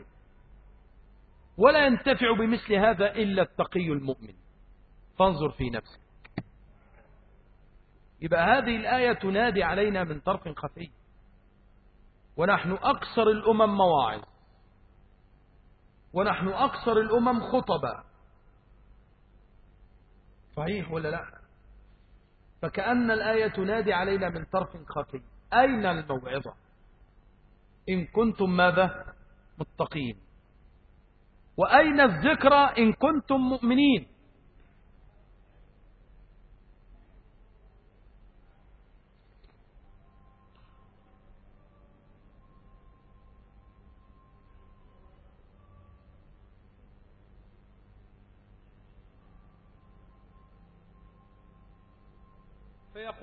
ولا ينتفع بمثل هذا إلا التقي المؤمن. فانظر في نفسك. يبقى هذه الآية تنادي علينا من طرف خفي. ونحن أكثر الأمم مواعظ. ونحن أكثر الأمم خطبا. صحيح ولا لا؟ فكأن الآية تنادي علينا من طرف خفي. أين الموعظة؟ إن كنتم ماذا؟ متقين. وأين الذكرى إن كنتم مؤمنين؟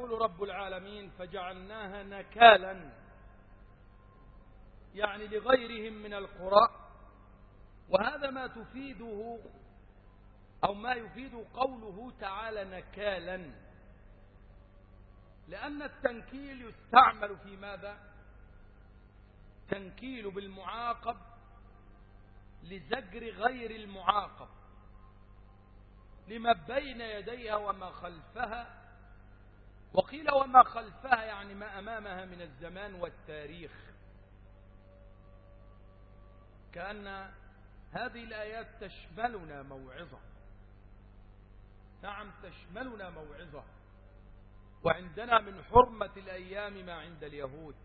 فيقول رب العالمين فجعلناها نكالا يعني لغيرهم من القرى وهذا ما تفيده أو ما يفيد قوله تعالى نكالا لأن التنكيل يستعمل في ماذا؟ تنكيل بالمعاقب لزجر غير المعاقب لما بين يديها وما خلفها وقيل وما خلفها يعني ما أمامها من الزمان والتاريخ. كأن هذه الآيات تشملنا موعظة. نعم تشملنا موعظة. وعندنا من حرمة الأيام ما عند اليهود.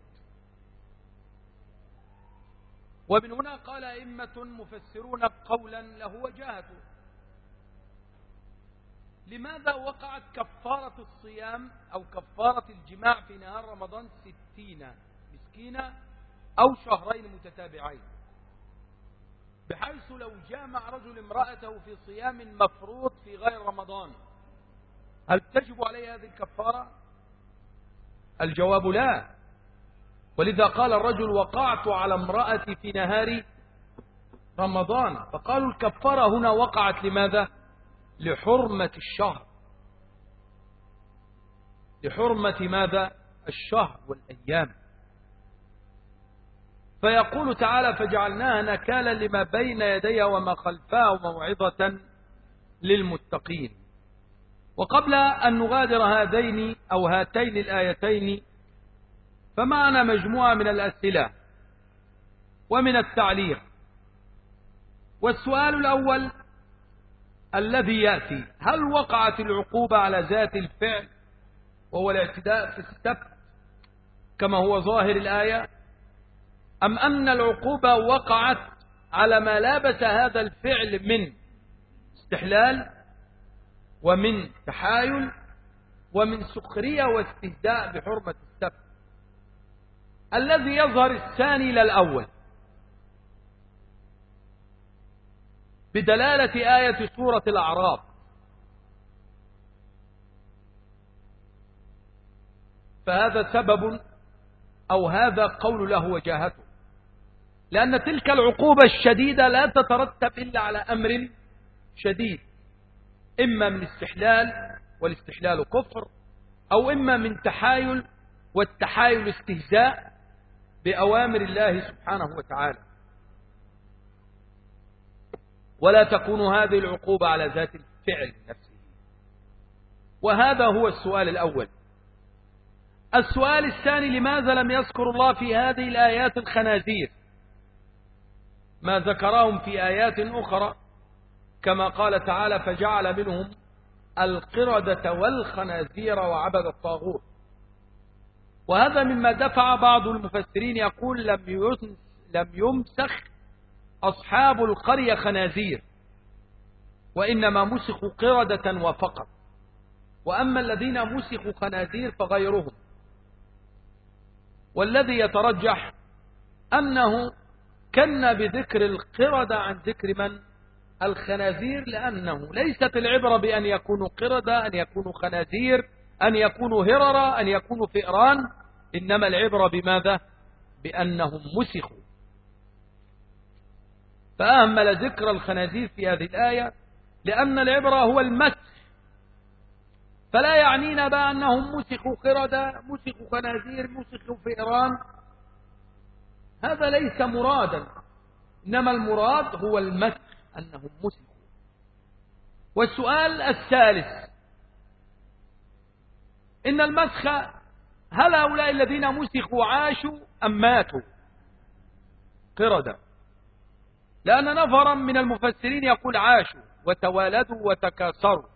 ومن هنا قال أئمة مفسرون قولا له وجاهته لماذا وقعت كفارة الصيام أو كفارة الجماع في نهار رمضان ستين مسكينة أو شهرين متتابعين؟ بحيث لو جامع رجل امرأته في صيام مفروض في غير رمضان هل تجب عليه هذه الكفارة؟ الجواب لا. ولذا قال الرجل وقعت على امرأتي في نهار رمضان فقالوا الكفارة هنا وقعت لماذا؟ لحرمة الشهر. لحرمة ماذا؟ الشهر والأيام. فيقول تعالى فجعلناها نكالا لما بين يديها وما خلفها وموعظة للمتقين. وقبل أن نغادر هذين أو هاتين الآيتين فمعنا مجموعة من الأسئلة ومن التعليق. والسؤال الأول الذي يأتي. هل وقعت العقوبة على ذات الفعل وهو الاعتداء في السبت كما هو ظاهر الآية؟ أم أن العقوبة وقعت على ما لابس هذا الفعل من استحلال ومن تحايل ومن سخرية واستهزاء بحرمة السبت. الذي يظهر الثاني إلى الأول بدلالة آية سورة الأعراف. فهذا سبب أو هذا قول له وجاهته. لأن تلك العقوبة الشديدة لا تترتب إلا على أمر شديد. إما من استحلال والاستحلال كفر أو إما من تحايل والتحايل استهزاء بأوامر الله سبحانه وتعالى. ولا تكون هذه العقوبة على ذات الفعل نفسه. وهذا هو السؤال الأول. السؤال الثاني لماذا لم يذكر الله في هذه الآيات الخنازير؟ ما ذكرهم في آيات أخرى كما قال تعالى فجعل منهم القردة والخنازير وعبد الطاغوت وهذا مما دفع بعض المفسرين يقول لم لم يمسخ أصحاب القرية خنازير وإنما مسخوا قردة وفقط وأما الذين مسخوا خنازير فغيرهم. والذي يترجح أنه كن بذكر القردة عن ذكر من؟ الخنازير لأنه ليست العبرة بأن يكونوا قردة أن يكونوا خنازير أن يكونوا هررة أن يكونوا فئران. إنما العبرة بماذا؟ بأنهم مسخوا. فأهمل ذكر الخنازير في هذه الآية لأن العبرة هو المسخ فلا يعنينا بقى أنهم مسخوا قردة مسخوا خنازير مسخوا فئران. هذا ليس مرادا إنما المراد هو المسخ أنهم مسخوا. والسؤال الثالث إن المسخ هل هؤلاء الذين مسخوا عاشوا أم ماتوا؟ قردة لأن نفرا من المفسرين يقول عاشوا وتوالدوا وتكاثروا.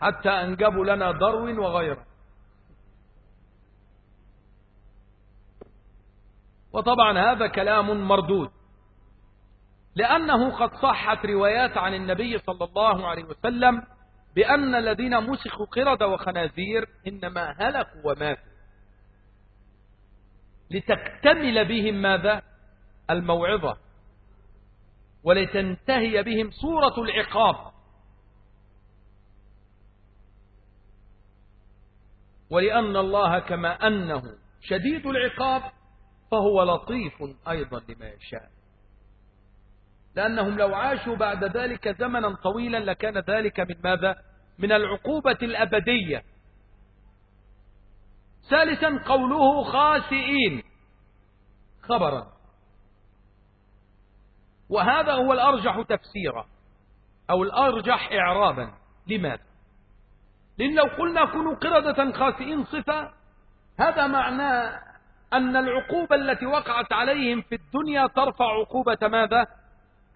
حتى أنجبوا لنا دروين وغيره. وطبعا هذا كلام مردود. لأنه قد صحت روايات عن النبي صلى الله عليه وسلم بأن الذين مسخوا قرد وخنازير إنما هلكوا وماتوا. لتكتمل بهم ماذا؟ الموعظة ولتنتهي بهم صورة العقاب. ولأن الله كما أنه شديد العقاب فهو لطيف أيضا لما يشاء. لأنهم لو عاشوا بعد ذلك زمنا طويلا لكان ذلك من ماذا؟ من العقوبة الأبدية. ثالثا قوله خاسئين. خبرا. وهذا هو الأرجح تفسيرا أو الأرجح إعرابا. لماذا؟ لأن لو قلنا كونوا قردة خاسئين صفة هذا معناه أن العقوبة التي وقعت عليهم في الدنيا ترفع عقوبة ماذا؟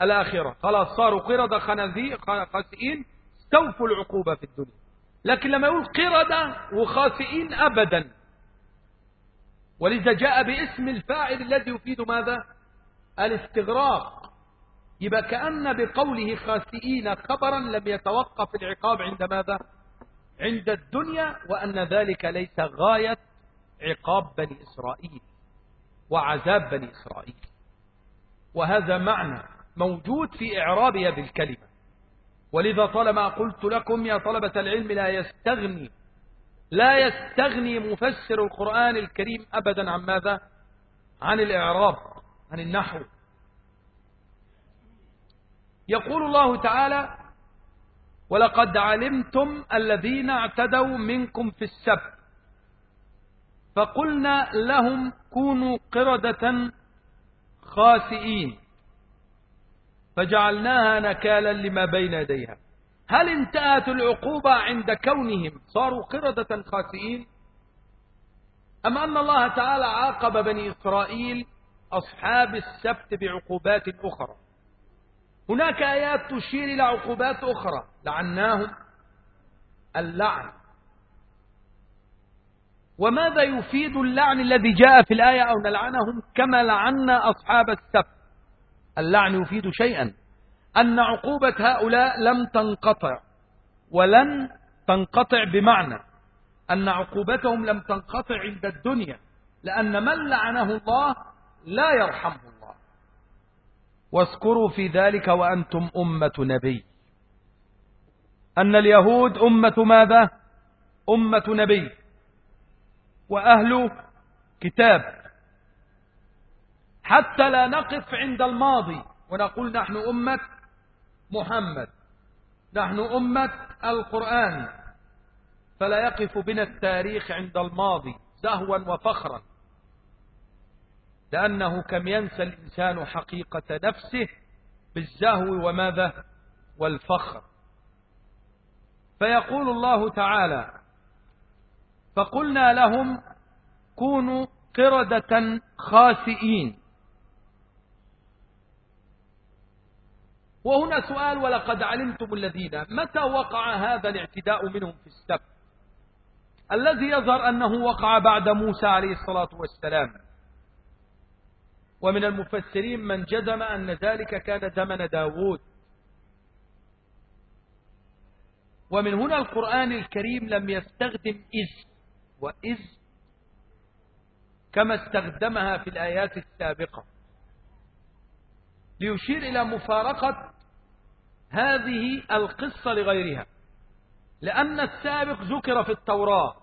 الآخرة. خلاص صاروا قردة خاسئين استوفوا العقوبة في الدنيا. لكن لما يقول قردة وخاسئين أبدا ولذا جاء باسم الفاعل الذي يفيد ماذا؟ الاستغراق. يبقى كأن بقوله خاسئين خبرا لم يتوقف العقاب عند ماذا؟ عند الدنيا وأن ذلك ليس غاية عقاب بني إسرائيل وعذاب بني إسرائيل. وهذا معنى موجود في إعرابها بالكلمة ولذا طالما قلت لكم يا طلبة العلم لا يستغني لا يستغني مفسر القرآن الكريم أبدا عن ماذا؟ عن الإعراب عن النحو. يقول الله تعالى ولقد علمتم الذين اعتدوا منكم في السبت فقلنا لهم كونوا قردة خاسئين فجعلناها نكالا لما بين يديها. هل انتهت العقوبة عند كونهم؟ صاروا قردة خاسئين؟ أم أن الله تعالى عاقب بني إسرائيل أصحاب السبت بعقوبات أخرى؟ هناك آيات تشير إلى عقوبات أخرى. لعناهم اللعن. وماذا يفيد اللعن الذي جاء في الآية أو نلعنهم؟ كما لعنا أصحاب السبت. اللعن يفيد شيئا. أن عقوبة هؤلاء لم تنقطع ولن تنقطع بمعنى. أن عقوبتهم لم تنقطع عند الدنيا. لأن من لعنه الله لا يرحمه الله. واذكروا في ذلك وأنتم أمة نبي. أن اليهود أمة ماذا؟ أمة نبي. وأهل كتاب. حتى لا نقف عند الماضي ونقول نحن أمة محمد. نحن أمة القرآن. فلا يقف بنا التاريخ عند الماضي زهوا وفخرا. لأنه كم ينسى الإنسان حقيقة نفسه بالزهو وماذا؟ والفخر. فيقول الله تعالى فقلنا لهم كونوا قردة خاسئين. وهنا سؤال ولقد علمتم الذين متى وقع هذا الاعتداء منهم في السبت؟ الذي يظهر أنه وقع بعد موسى عليه الصلاة والسلام. ومن المفسرين من جزم أن ذلك كان زمن داود ومن هنا القرآن الكريم لم يستخدم إذ وإذ كما استخدمها في الآيات السابقة. ليشير إلى مفارقة هذه القصة لغيرها. لأن السابق ذكر في التوراة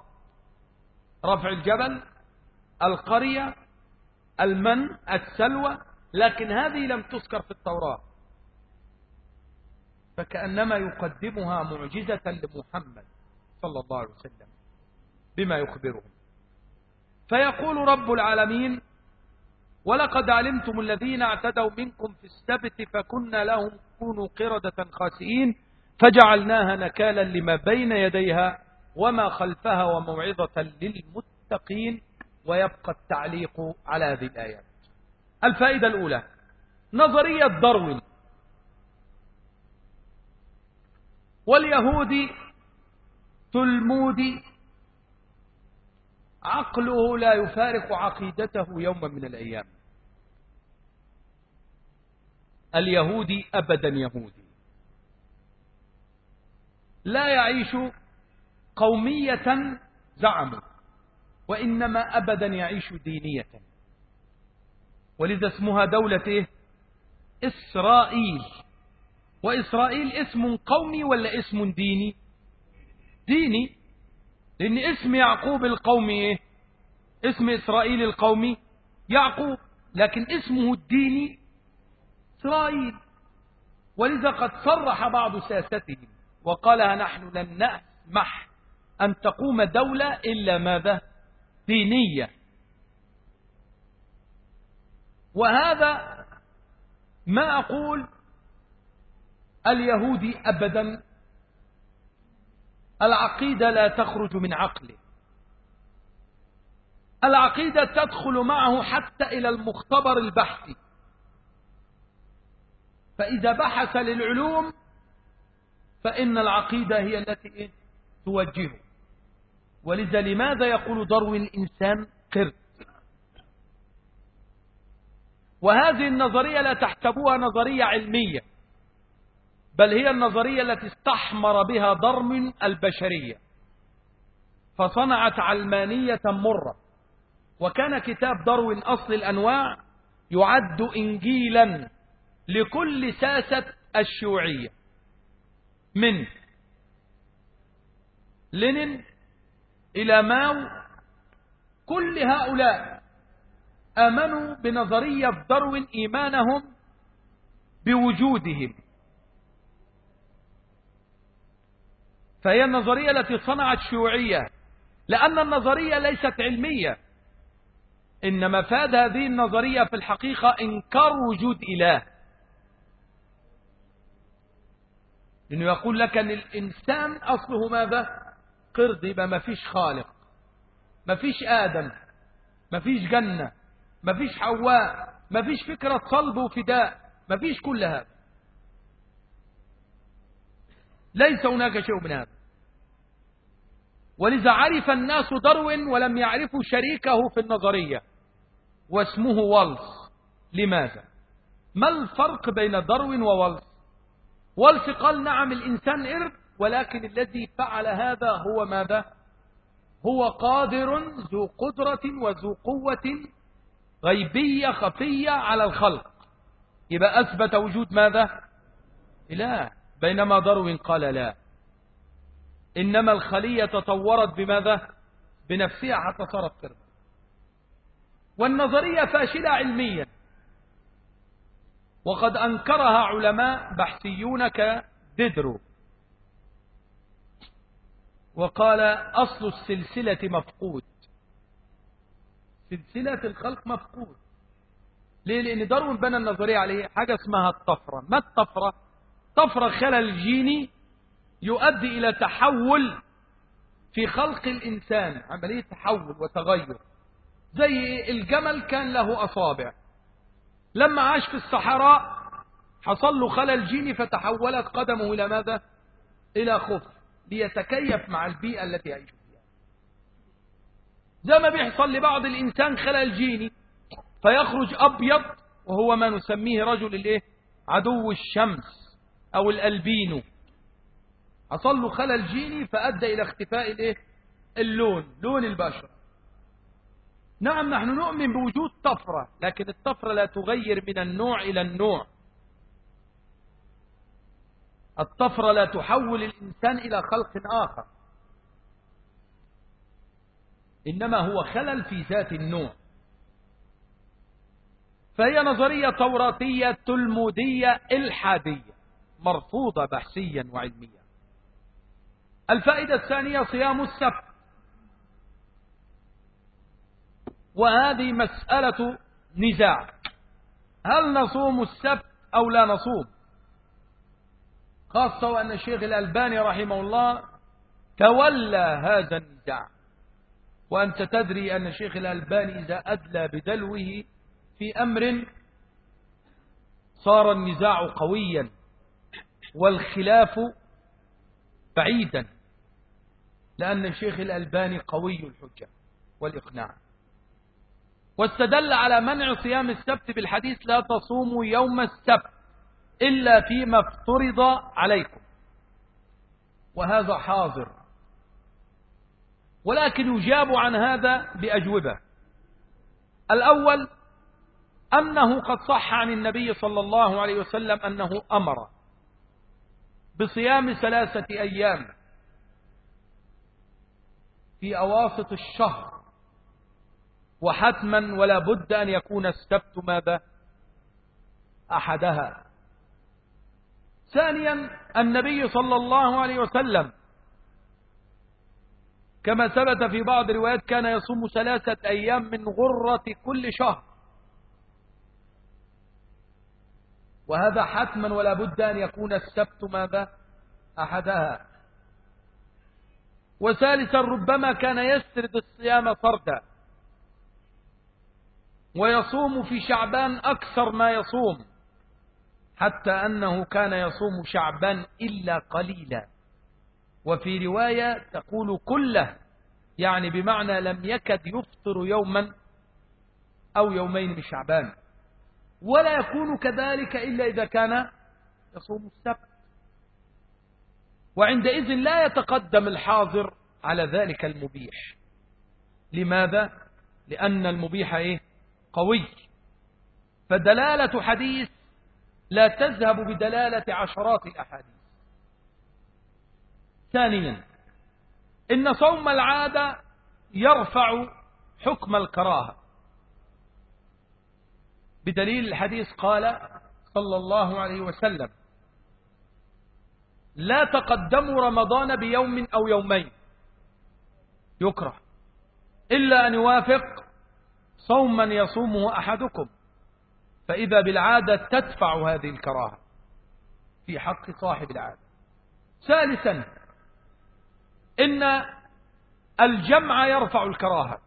رفع الجبل القرية المن السلوى لكن هذه لم تذكر في التوراة. فكأنما يقدمها معجزة لمحمد صلى الله عليه وسلم بما يخبرهم. فيقول رب العالمين ولقد علمتم الذين اعتدوا منكم في السبت فكنا لهم كونوا قردة خاسئين فجعلناها نكالا لما بين يديها وما خلفها وموعظة للمتقين ويبقى التعليق على هذه الآيات. الفائدة الأولى نظرية داروين. واليهودي تلمودي عقله لا يفارق عقيدته يوما من الأيام. اليهودي أبدا يهودي. لا يعيش قومية زعموا وإنما أبدا يعيش دينية. ولذا اسمها دولة إيه؟ إسرائيل. وإسرائيل اسم قومي ولا اسم ديني؟ ديني. لأن اسم يعقوب القومي إيه؟ اسم إسرائيل القومي يعقوب. لكن اسمه الديني إسرائيل. ولذا قد صرح بعض ساستهم وقالها نحن لن نسمح أن تقوم دولة إلا ماذا؟ دينية. وهذا ما أقول اليهودي أبدا. العقيدة لا تخرج من عقله. العقيدة تدخل معه حتى إلى المختبر البحثي. فإذا بحث للعلوم فإن العقيدة هي التي توجهه. ولذا لماذا يقول ضرو الإنسان قرد وهذه النظرية لا تحسبوها نظرية علمية بل هي النظرية التي استحمر بها ضرم البشرية. فصنعت علمانية مرة وكان كتاب داروين أصل الأنواع يعد إنجيلا لكل ساسة الشيوعية. من؟ لينين؟ إلى ماو كل هؤلاء آمنوا بنظرية داروين إيمانهم بوجودهم. فهي النظرية التي صنعت شيوعية لأن النظرية ليست علمية. إن مفاد هذه النظرية في الحقيقة إنكار وجود إله. إنه يقول لك أن الإنسان أصله ماذا؟ قرد يبقى ما فيش خالق ما فيش آدم ما فيش جنة ما فيش حواء ما فيش فكرة صلب وفداء ما فيش كل هذا. ليس هناك شيء من هذا. ولذا عرف الناس داروين ولم يعرفوا شريكه في النظرية واسمه والس. لماذا؟ ما الفرق بين داروين وولس والس قال نعم الإنسان إرد ولكن الذي فعل هذا هو ماذا؟ هو قادر ذو قدرة وذو قوة غيبية خفية على الخلق. يبقى أثبت وجود ماذا؟ إله بينما داروين قال لا. إنما الخلية تطورت بماذا؟ بنفسها حتى صارت قرد والنظرية فاشلة علميا. وقد أنكرها علماء بحثيون كديدرو. وقال أصل السلسلة مفقود. سلسلة الخلق مفقود. ليه؟ لأن داروين بنى النظرية عليه حاجة اسمها الطفرة. ما الطفرة؟ طفرة خلل جيني يؤدي إلى تحول في خلق الإنسان. عملية تحول وتغير. زي الجمل كان له أصابع. لما عاش في الصحراء حصل له خلل جيني فتحولت قدمه إلى ماذا؟ إلى خف ليتكيف مع البيئة التي يعيش فيها. زي ما بيحصل لبعض الإنسان خلل جيني فيخرج أبيض وهو ما نسميه رجل الإيه؟ عدو الشمس أو الألبينو. حصل له خلل جيني فأدى إلى اختفاء الإيه؟ اللون لون البشرة. نعم نحن نؤمن بوجود طفرة لكن الطفرة لا تغير من النوع إلى النوع. الطفرة لا تحول الإنسان إلى خلق آخر. إنما هو خلل في ذات النوع. فهي نظرية توراتية تلمودية إلحادية مرفوضة بحثيا وعلميا. الفائدة الثانية صيام السبت. وهذه مسألة نزاع. هل نصوم السبت أو لا نصوم؟ خاصة وأن الشيخ الألباني رحمه الله تولى هذا النزاع وأنت تدري أن الشيخ الألباني إذا أدلى بدلوه في أمر صار النزاع قويا والخلاف بعيدا لأن الشيخ الألباني قوي الحجة والإقناع. واستدل على منع صيام السبت بالحديث لا تصوموا يوم السبت. إلا فيما افترض عليكم. وهذا حاضر. ولكن يجاب عن هذا بأجوبة. الأول أنه قد صح عن النبي صلى الله عليه وسلم أنه أمر بصيام ثلاثة أيام في أواسط الشهر وحتما ولا بد أن يكون السبت ماذا؟ أحدها. ثانيا النبي صلى الله عليه وسلم كما ثبت في بعض الروايات كان يصوم ثلاثة أيام من غرة كل شهر. وهذا حتما ولا بد أن يكون السبت ماذا أحدها. وثالثا ربما كان يسرد الصيام فردا. ويصوم في شعبان أكثر ما يصوم. حتى أنه كان يصوم شعبان إلا قليلا. وفي رواية تقول كله يعني بمعنى لم يكد يفطر يوما أو يومين من شعبان. ولا يكون كذلك إلا إذا كان يصوم السبت. وعندئذ لا يتقدم الحاضر على ذلك المبيح. لماذا؟ لأن المبيح إيه؟ قوي. فدلالة حديث لا تذهب بدلالة عشرات الأحاديث. ثانيا إن صوم العادة يرفع حكم الكراهة. بدليل الحديث قال صلى الله عليه وسلم لا تقدموا رمضان بيوم أو يومين. يكره. إلا أن يوافق صوما يصومه أحدكم. فإذا بالعادة تدفع هذه الكراهة في حق صاحب العادة. ثالثا إن الجمع يرفع الكراهة.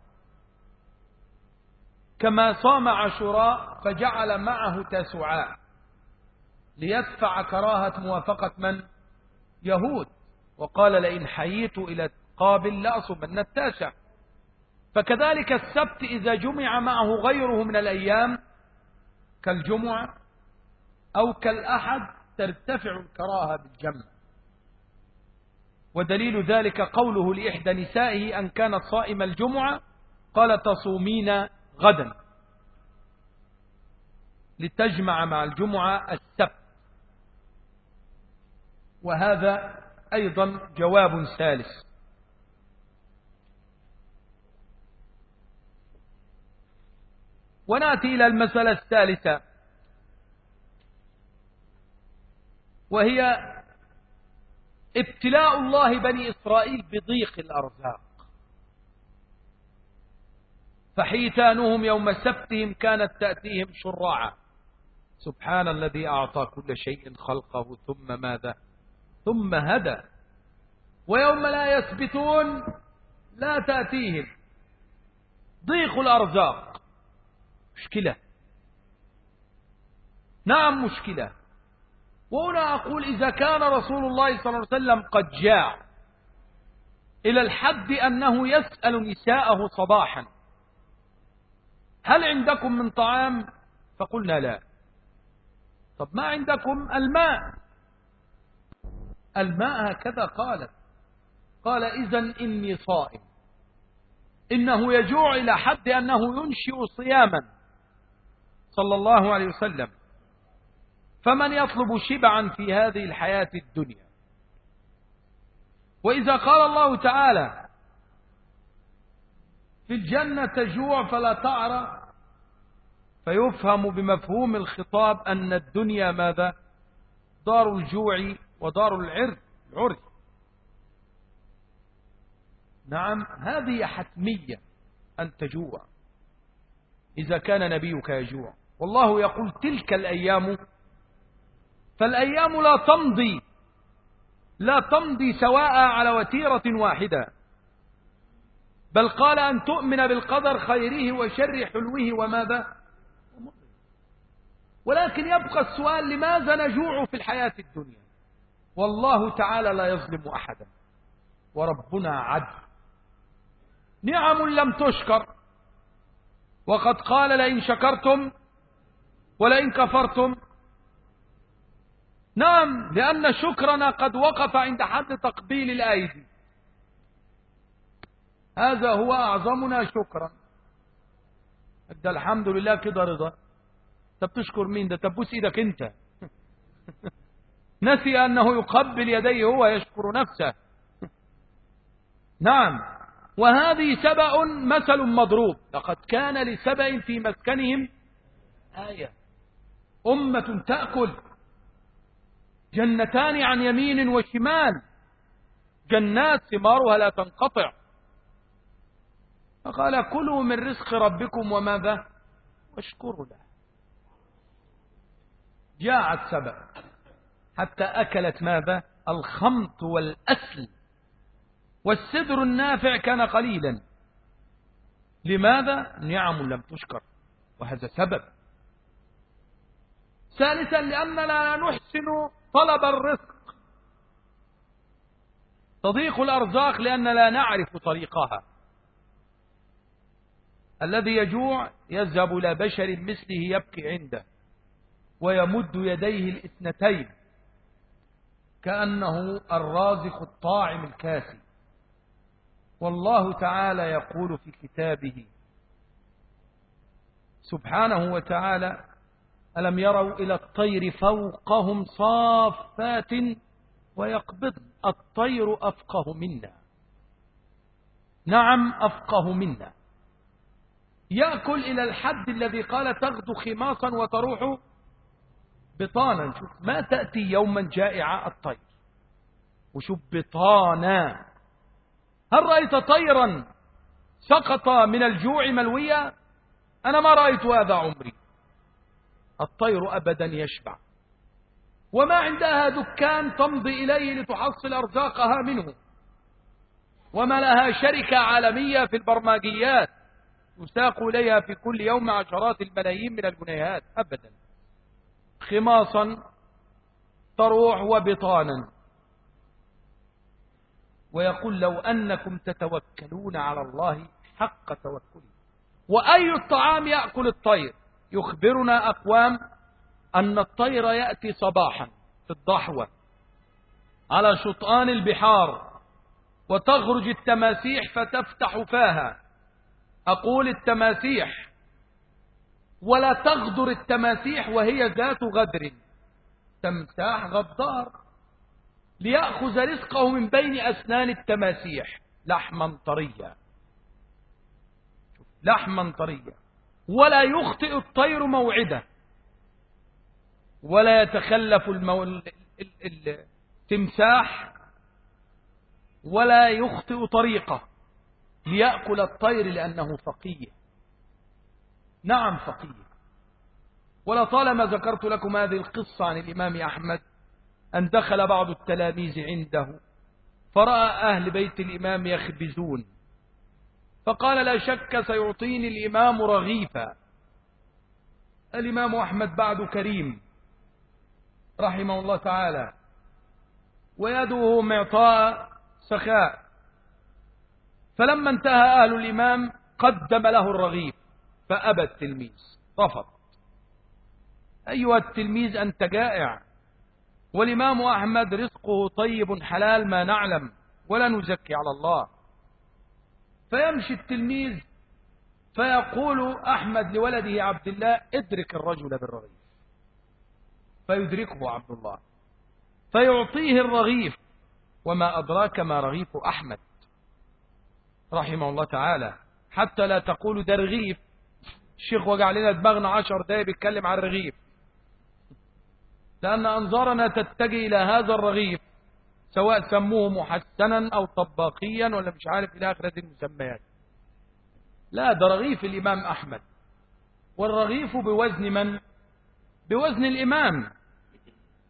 كما صام عاشوراء فجعل معه تاسعاء ليدفع كراهة موافقة من؟ يهود. وقال لئن حييت إلى المقابل لأصومن التاسع. فكذلك السبت إذا جمع معه غيره من الأيام كالجمعة أو كالأحد ترتفع الكراهة بالجمع. ودليل ذلك قوله لإحدى نسائه أن كانت صائمة الجمعة قال تصومين غدا. لتجمع مع الجمعة السبت. وهذا أيضا جواب ثالث. ونأتي إلى المسألة الثالثة. وهي ابتلاء الله بني إسرائيل بضيق الأرزاق. فحيتانهم يوم سبتهم كانت تأتيهم شراعا. سبحان الذي أعطى كل شيء خلقه ثم ماذا؟ ثم هدى. ويوم لا يثبتون لا تأتيهم. ضيق الأرزاق. مشكلة. نعم مشكلة. وهنا أقول إذا كان رسول الله صلى الله عليه وسلم قد جاء إلى الحد أنه يسأل نساءه صباحا. هل عندكم من طعام؟ فقلنا لا. طب ما عندكم؟ الماء. الماء هكذا قالت. قال إذا إني صائم. إنه يجوع إلى حد أنه ينشئ صياما. صلى الله عليه وسلم. فمن يطلب شبعا في هذه الحياة الدنيا؟ وإذا قال الله تعالى في الجنة تجوع فلا تعرى فيفهم بمفهوم الخطاب أن الدنيا ماذا؟ دار الجوع ودار العرض العرض نعم هذه حتمية أن تجوع. إذا كان نبيك يجوع. والله يقول تلك الأيام فالأيام لا تمضي لا تمضي سواء على وتيرة واحدة بل قال أن تؤمن بالقدر خيره وشر حلوة وماذا؟ ولكن يبقى السؤال لماذا نجوع في الحياة الدنيا؟ والله تعالى لا يظلم أحدا وربنا عدل. نعم لم تشكر وقد قال لئن شكرتم ولئن كفرتم. نعم لأن شكرنا قد وقف عند حد تقبيل الأيدي. هذا هو أعظمنا شكرا. ده الحمد لله كده رضا. طب تشكر مين؟ ده تبوس إيدك أنت. نسي أنه يقبل يديه هو يشكر نفسه. نعم. وهذه سبأ مثل مضروب. لقد كان لسبأ في مسكنهم آية. أمة تأكل جنتان عن يمين وشمال. جنات ثمارها لا تنقطع. فقال كلوا من رزق ربكم وماذا؟ واشكروا له. جاعت سبأ حتى أكلت ماذا؟ الخمط والأسل. والسدر النافع كان قليلا. لماذا؟ نعم لم تشكر. وهذا سبب. ثالثا لأننا لا نحسن طلب الرزق. تضيق الأرزاق لأن لا نعرف طريقها. الذي يجوع يذهب إلى بشر مثله يبكي عنده ويمد يديه الاثنتين كأنه الرازق الطاعم الكاسي والله تعالى يقول في كتابه سبحانه وتعالى ألم يروا إلى الطير فوقهم صافات ويقبض الطير أفقه منا؟ نعم أفقه منا. يأكل إلى الحد الذي قال تغدو خماصا وتروح بطانا. شوف ما تأتي يوما جائعة الطير؟ وشوف بطانا؟ هل رأيت طيرا سقط من الجوع ملويا أنا ما رأيت هذا عمري. الطير أبدا يشبع. وما عندها دكان تمضي إليه لتحصل أرزاقها منه. وما لها شركة عالمية في البرماجيات يساق إليها في كل يوم عشرات الملايين من الجنيهات أبدا. خماصا تروح وبطانا. ويقول لو أنكم تتوكلون على الله حق توكله. وأي الطعام يأكل الطير؟ يخبرنا أقوام أن الطير يأتي صباحا في الضحوة على شطآن البحار وتخرج التماسيح فتفتح فاها. أقول التماسيح ولا تغدر التماسيح وهي ذات غدر. تمساح غدار ليأخذ رزقه من بين أسنان التماسيح. لحما طريا لحما طريا ولا يخطئ الطير موعده ولا يتخلف المو... التمساح. ولا يخطئ طريقه. ليأكل الطير لأنه فقيه نعم فقيه ولطالما ذكرت لكم هذه القصة عن الإمام أحمد أن دخل بعض التلاميذ عنده فرأى أهل بيت الإمام يخبزون. فقال لا شك سيعطيني الإمام رغيفا. الإمام أحمد بعد كريم رحمه الله تعالى. ويده معطاء سخاء. فلما انتهى أهل الإمام قدم له الرغيف فأبى التلميذ رفض. أيها التلميذ أنت جائع. والإمام أحمد رزقه طيب حلال ما نعلم ولا نزكي على الله. فيمشي التلميذ فيقول أحمد لولده عبد الله ادرك الرجل بالرغيف. فيدركه عبد الله. فيعطيه الرغيف. وما أدراك ما رغيف أحمد. رحمه الله تعالى. حتى لا تقول ده رغيف. الشيخ وجع لنا دماغنا عشر دقايق بيتكلم عن الرغيف لأن أنظارنا تتجه إلى هذا الرغيف. سواء سموه محسنا أو طباقيا ولا مش عارف إلى آخر هذه المسميات. لا ده رغيف الإمام أحمد. والرغيف بوزن من؟ بوزن الإمام.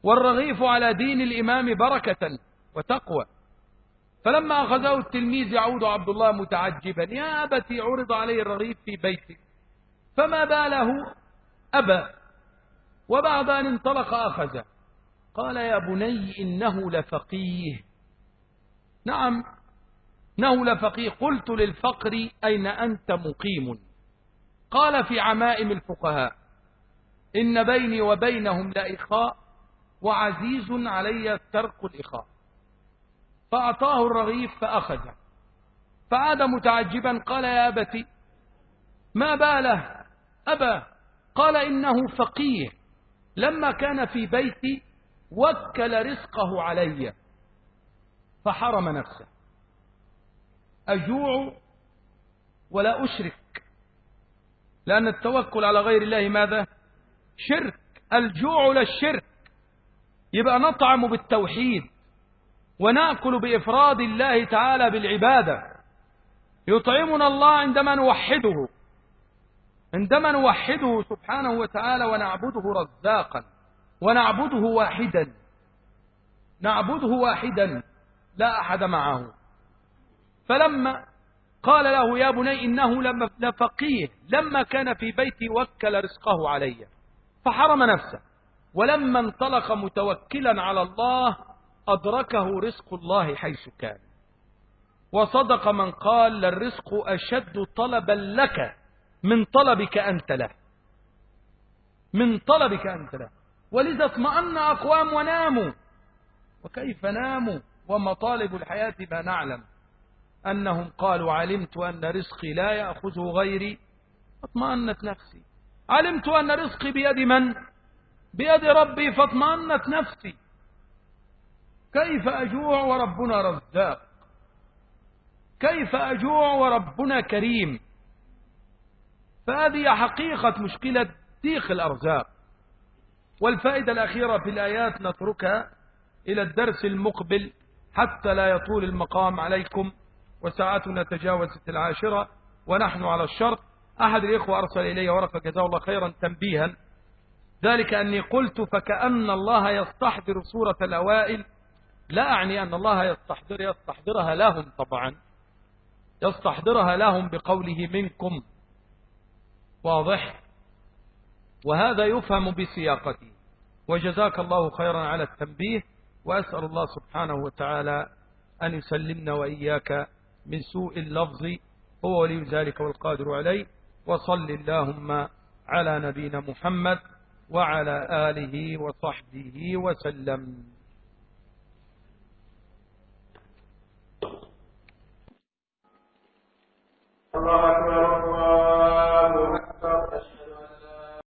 والرغيف على دين الإمام بركة وتقوى. فلما أخذه التلميذ يعود عبد الله متعجبا. يا أبتي عرض عليه الرغيف في بيتك فما باله؟ أبى. وبعد أن انطلق أخذه. قال يا بني إنه لفقيه. نعم إنه لفقيه. قلت للفقر أين أنت مقيم؟ قال في عمائم الفقهاء إن بيني وبينهم لإخاء وعزيز علي ترك الإخاء. فأعطاه الرغيف فأخذه. فعاد متعجبا قال يا أبتي ما باله؟ أبى قال إنه فقيه. لما كان في بيتي وكل رزقه علي. فحرم نفسه. أجوع ولا أشرك. لأن التوكل على غير الله ماذا؟ شرك. الجوع للشرك يبقى نطعم بالتوحيد ونأكل بإفراد الله تعالى بالعبادة. يطعمنا الله عندما نوحده. عندما نوحده سبحانه وتعالى ونعبده رزاقا. ونعبده واحدا. نعبده واحدا. لا أحد معه. فلما قال له يا بني إنه لفقيه لما كان في بيتي وكل رزقه علي. فحرم نفسه. ولما انطلق متوكلا على الله أدركه رزق الله حيث كان. وصدق من قال الرزق أشد طلبا لك من طلبك أنت له. من طلبك أنت له. ولذا اطمأن أقوام وناموا. وكيف ناموا؟ ومطالب الحياة ما نعلم. أنهم قالوا علمت أن رزقي لا يأخذه غيري. اطمأنت نفسي. علمت أن رزقي بيد من؟ بيد ربي فاطمأنت نفسي. كيف أجوع وربنا رزاق؟ كيف أجوع وربنا كريم؟ فهذه حقيقة مشكلة ضيق الأرزاق. والفائدة الأخيرة في الآيات نتركها إلى الدرس المقبل حتى لا يطول المقام عليكم وساعتنا تجاوزت العاشرة ونحن على الشرط. أحد الإخوة أرسل إلي ورقة جزاه الله خيرا تنبيها. ذلك أني قلت فكأن الله يستحضر صورة الأوائل. لا أعني أن الله يستحضر يستحضرها لهم طبعا. يستحضرها لهم بقوله منكم. واضح؟ وهذا يفهم بسياقته. وجزاك الله خيرا على التنبيه وأسأل الله سبحانه وتعالى أن يسلمنا وإياك من سوء اللفظ هو ولي ذلك والقادر عليه. وصل اللهم على نبينا محمد وعلى آله وصحبه وسلم. الله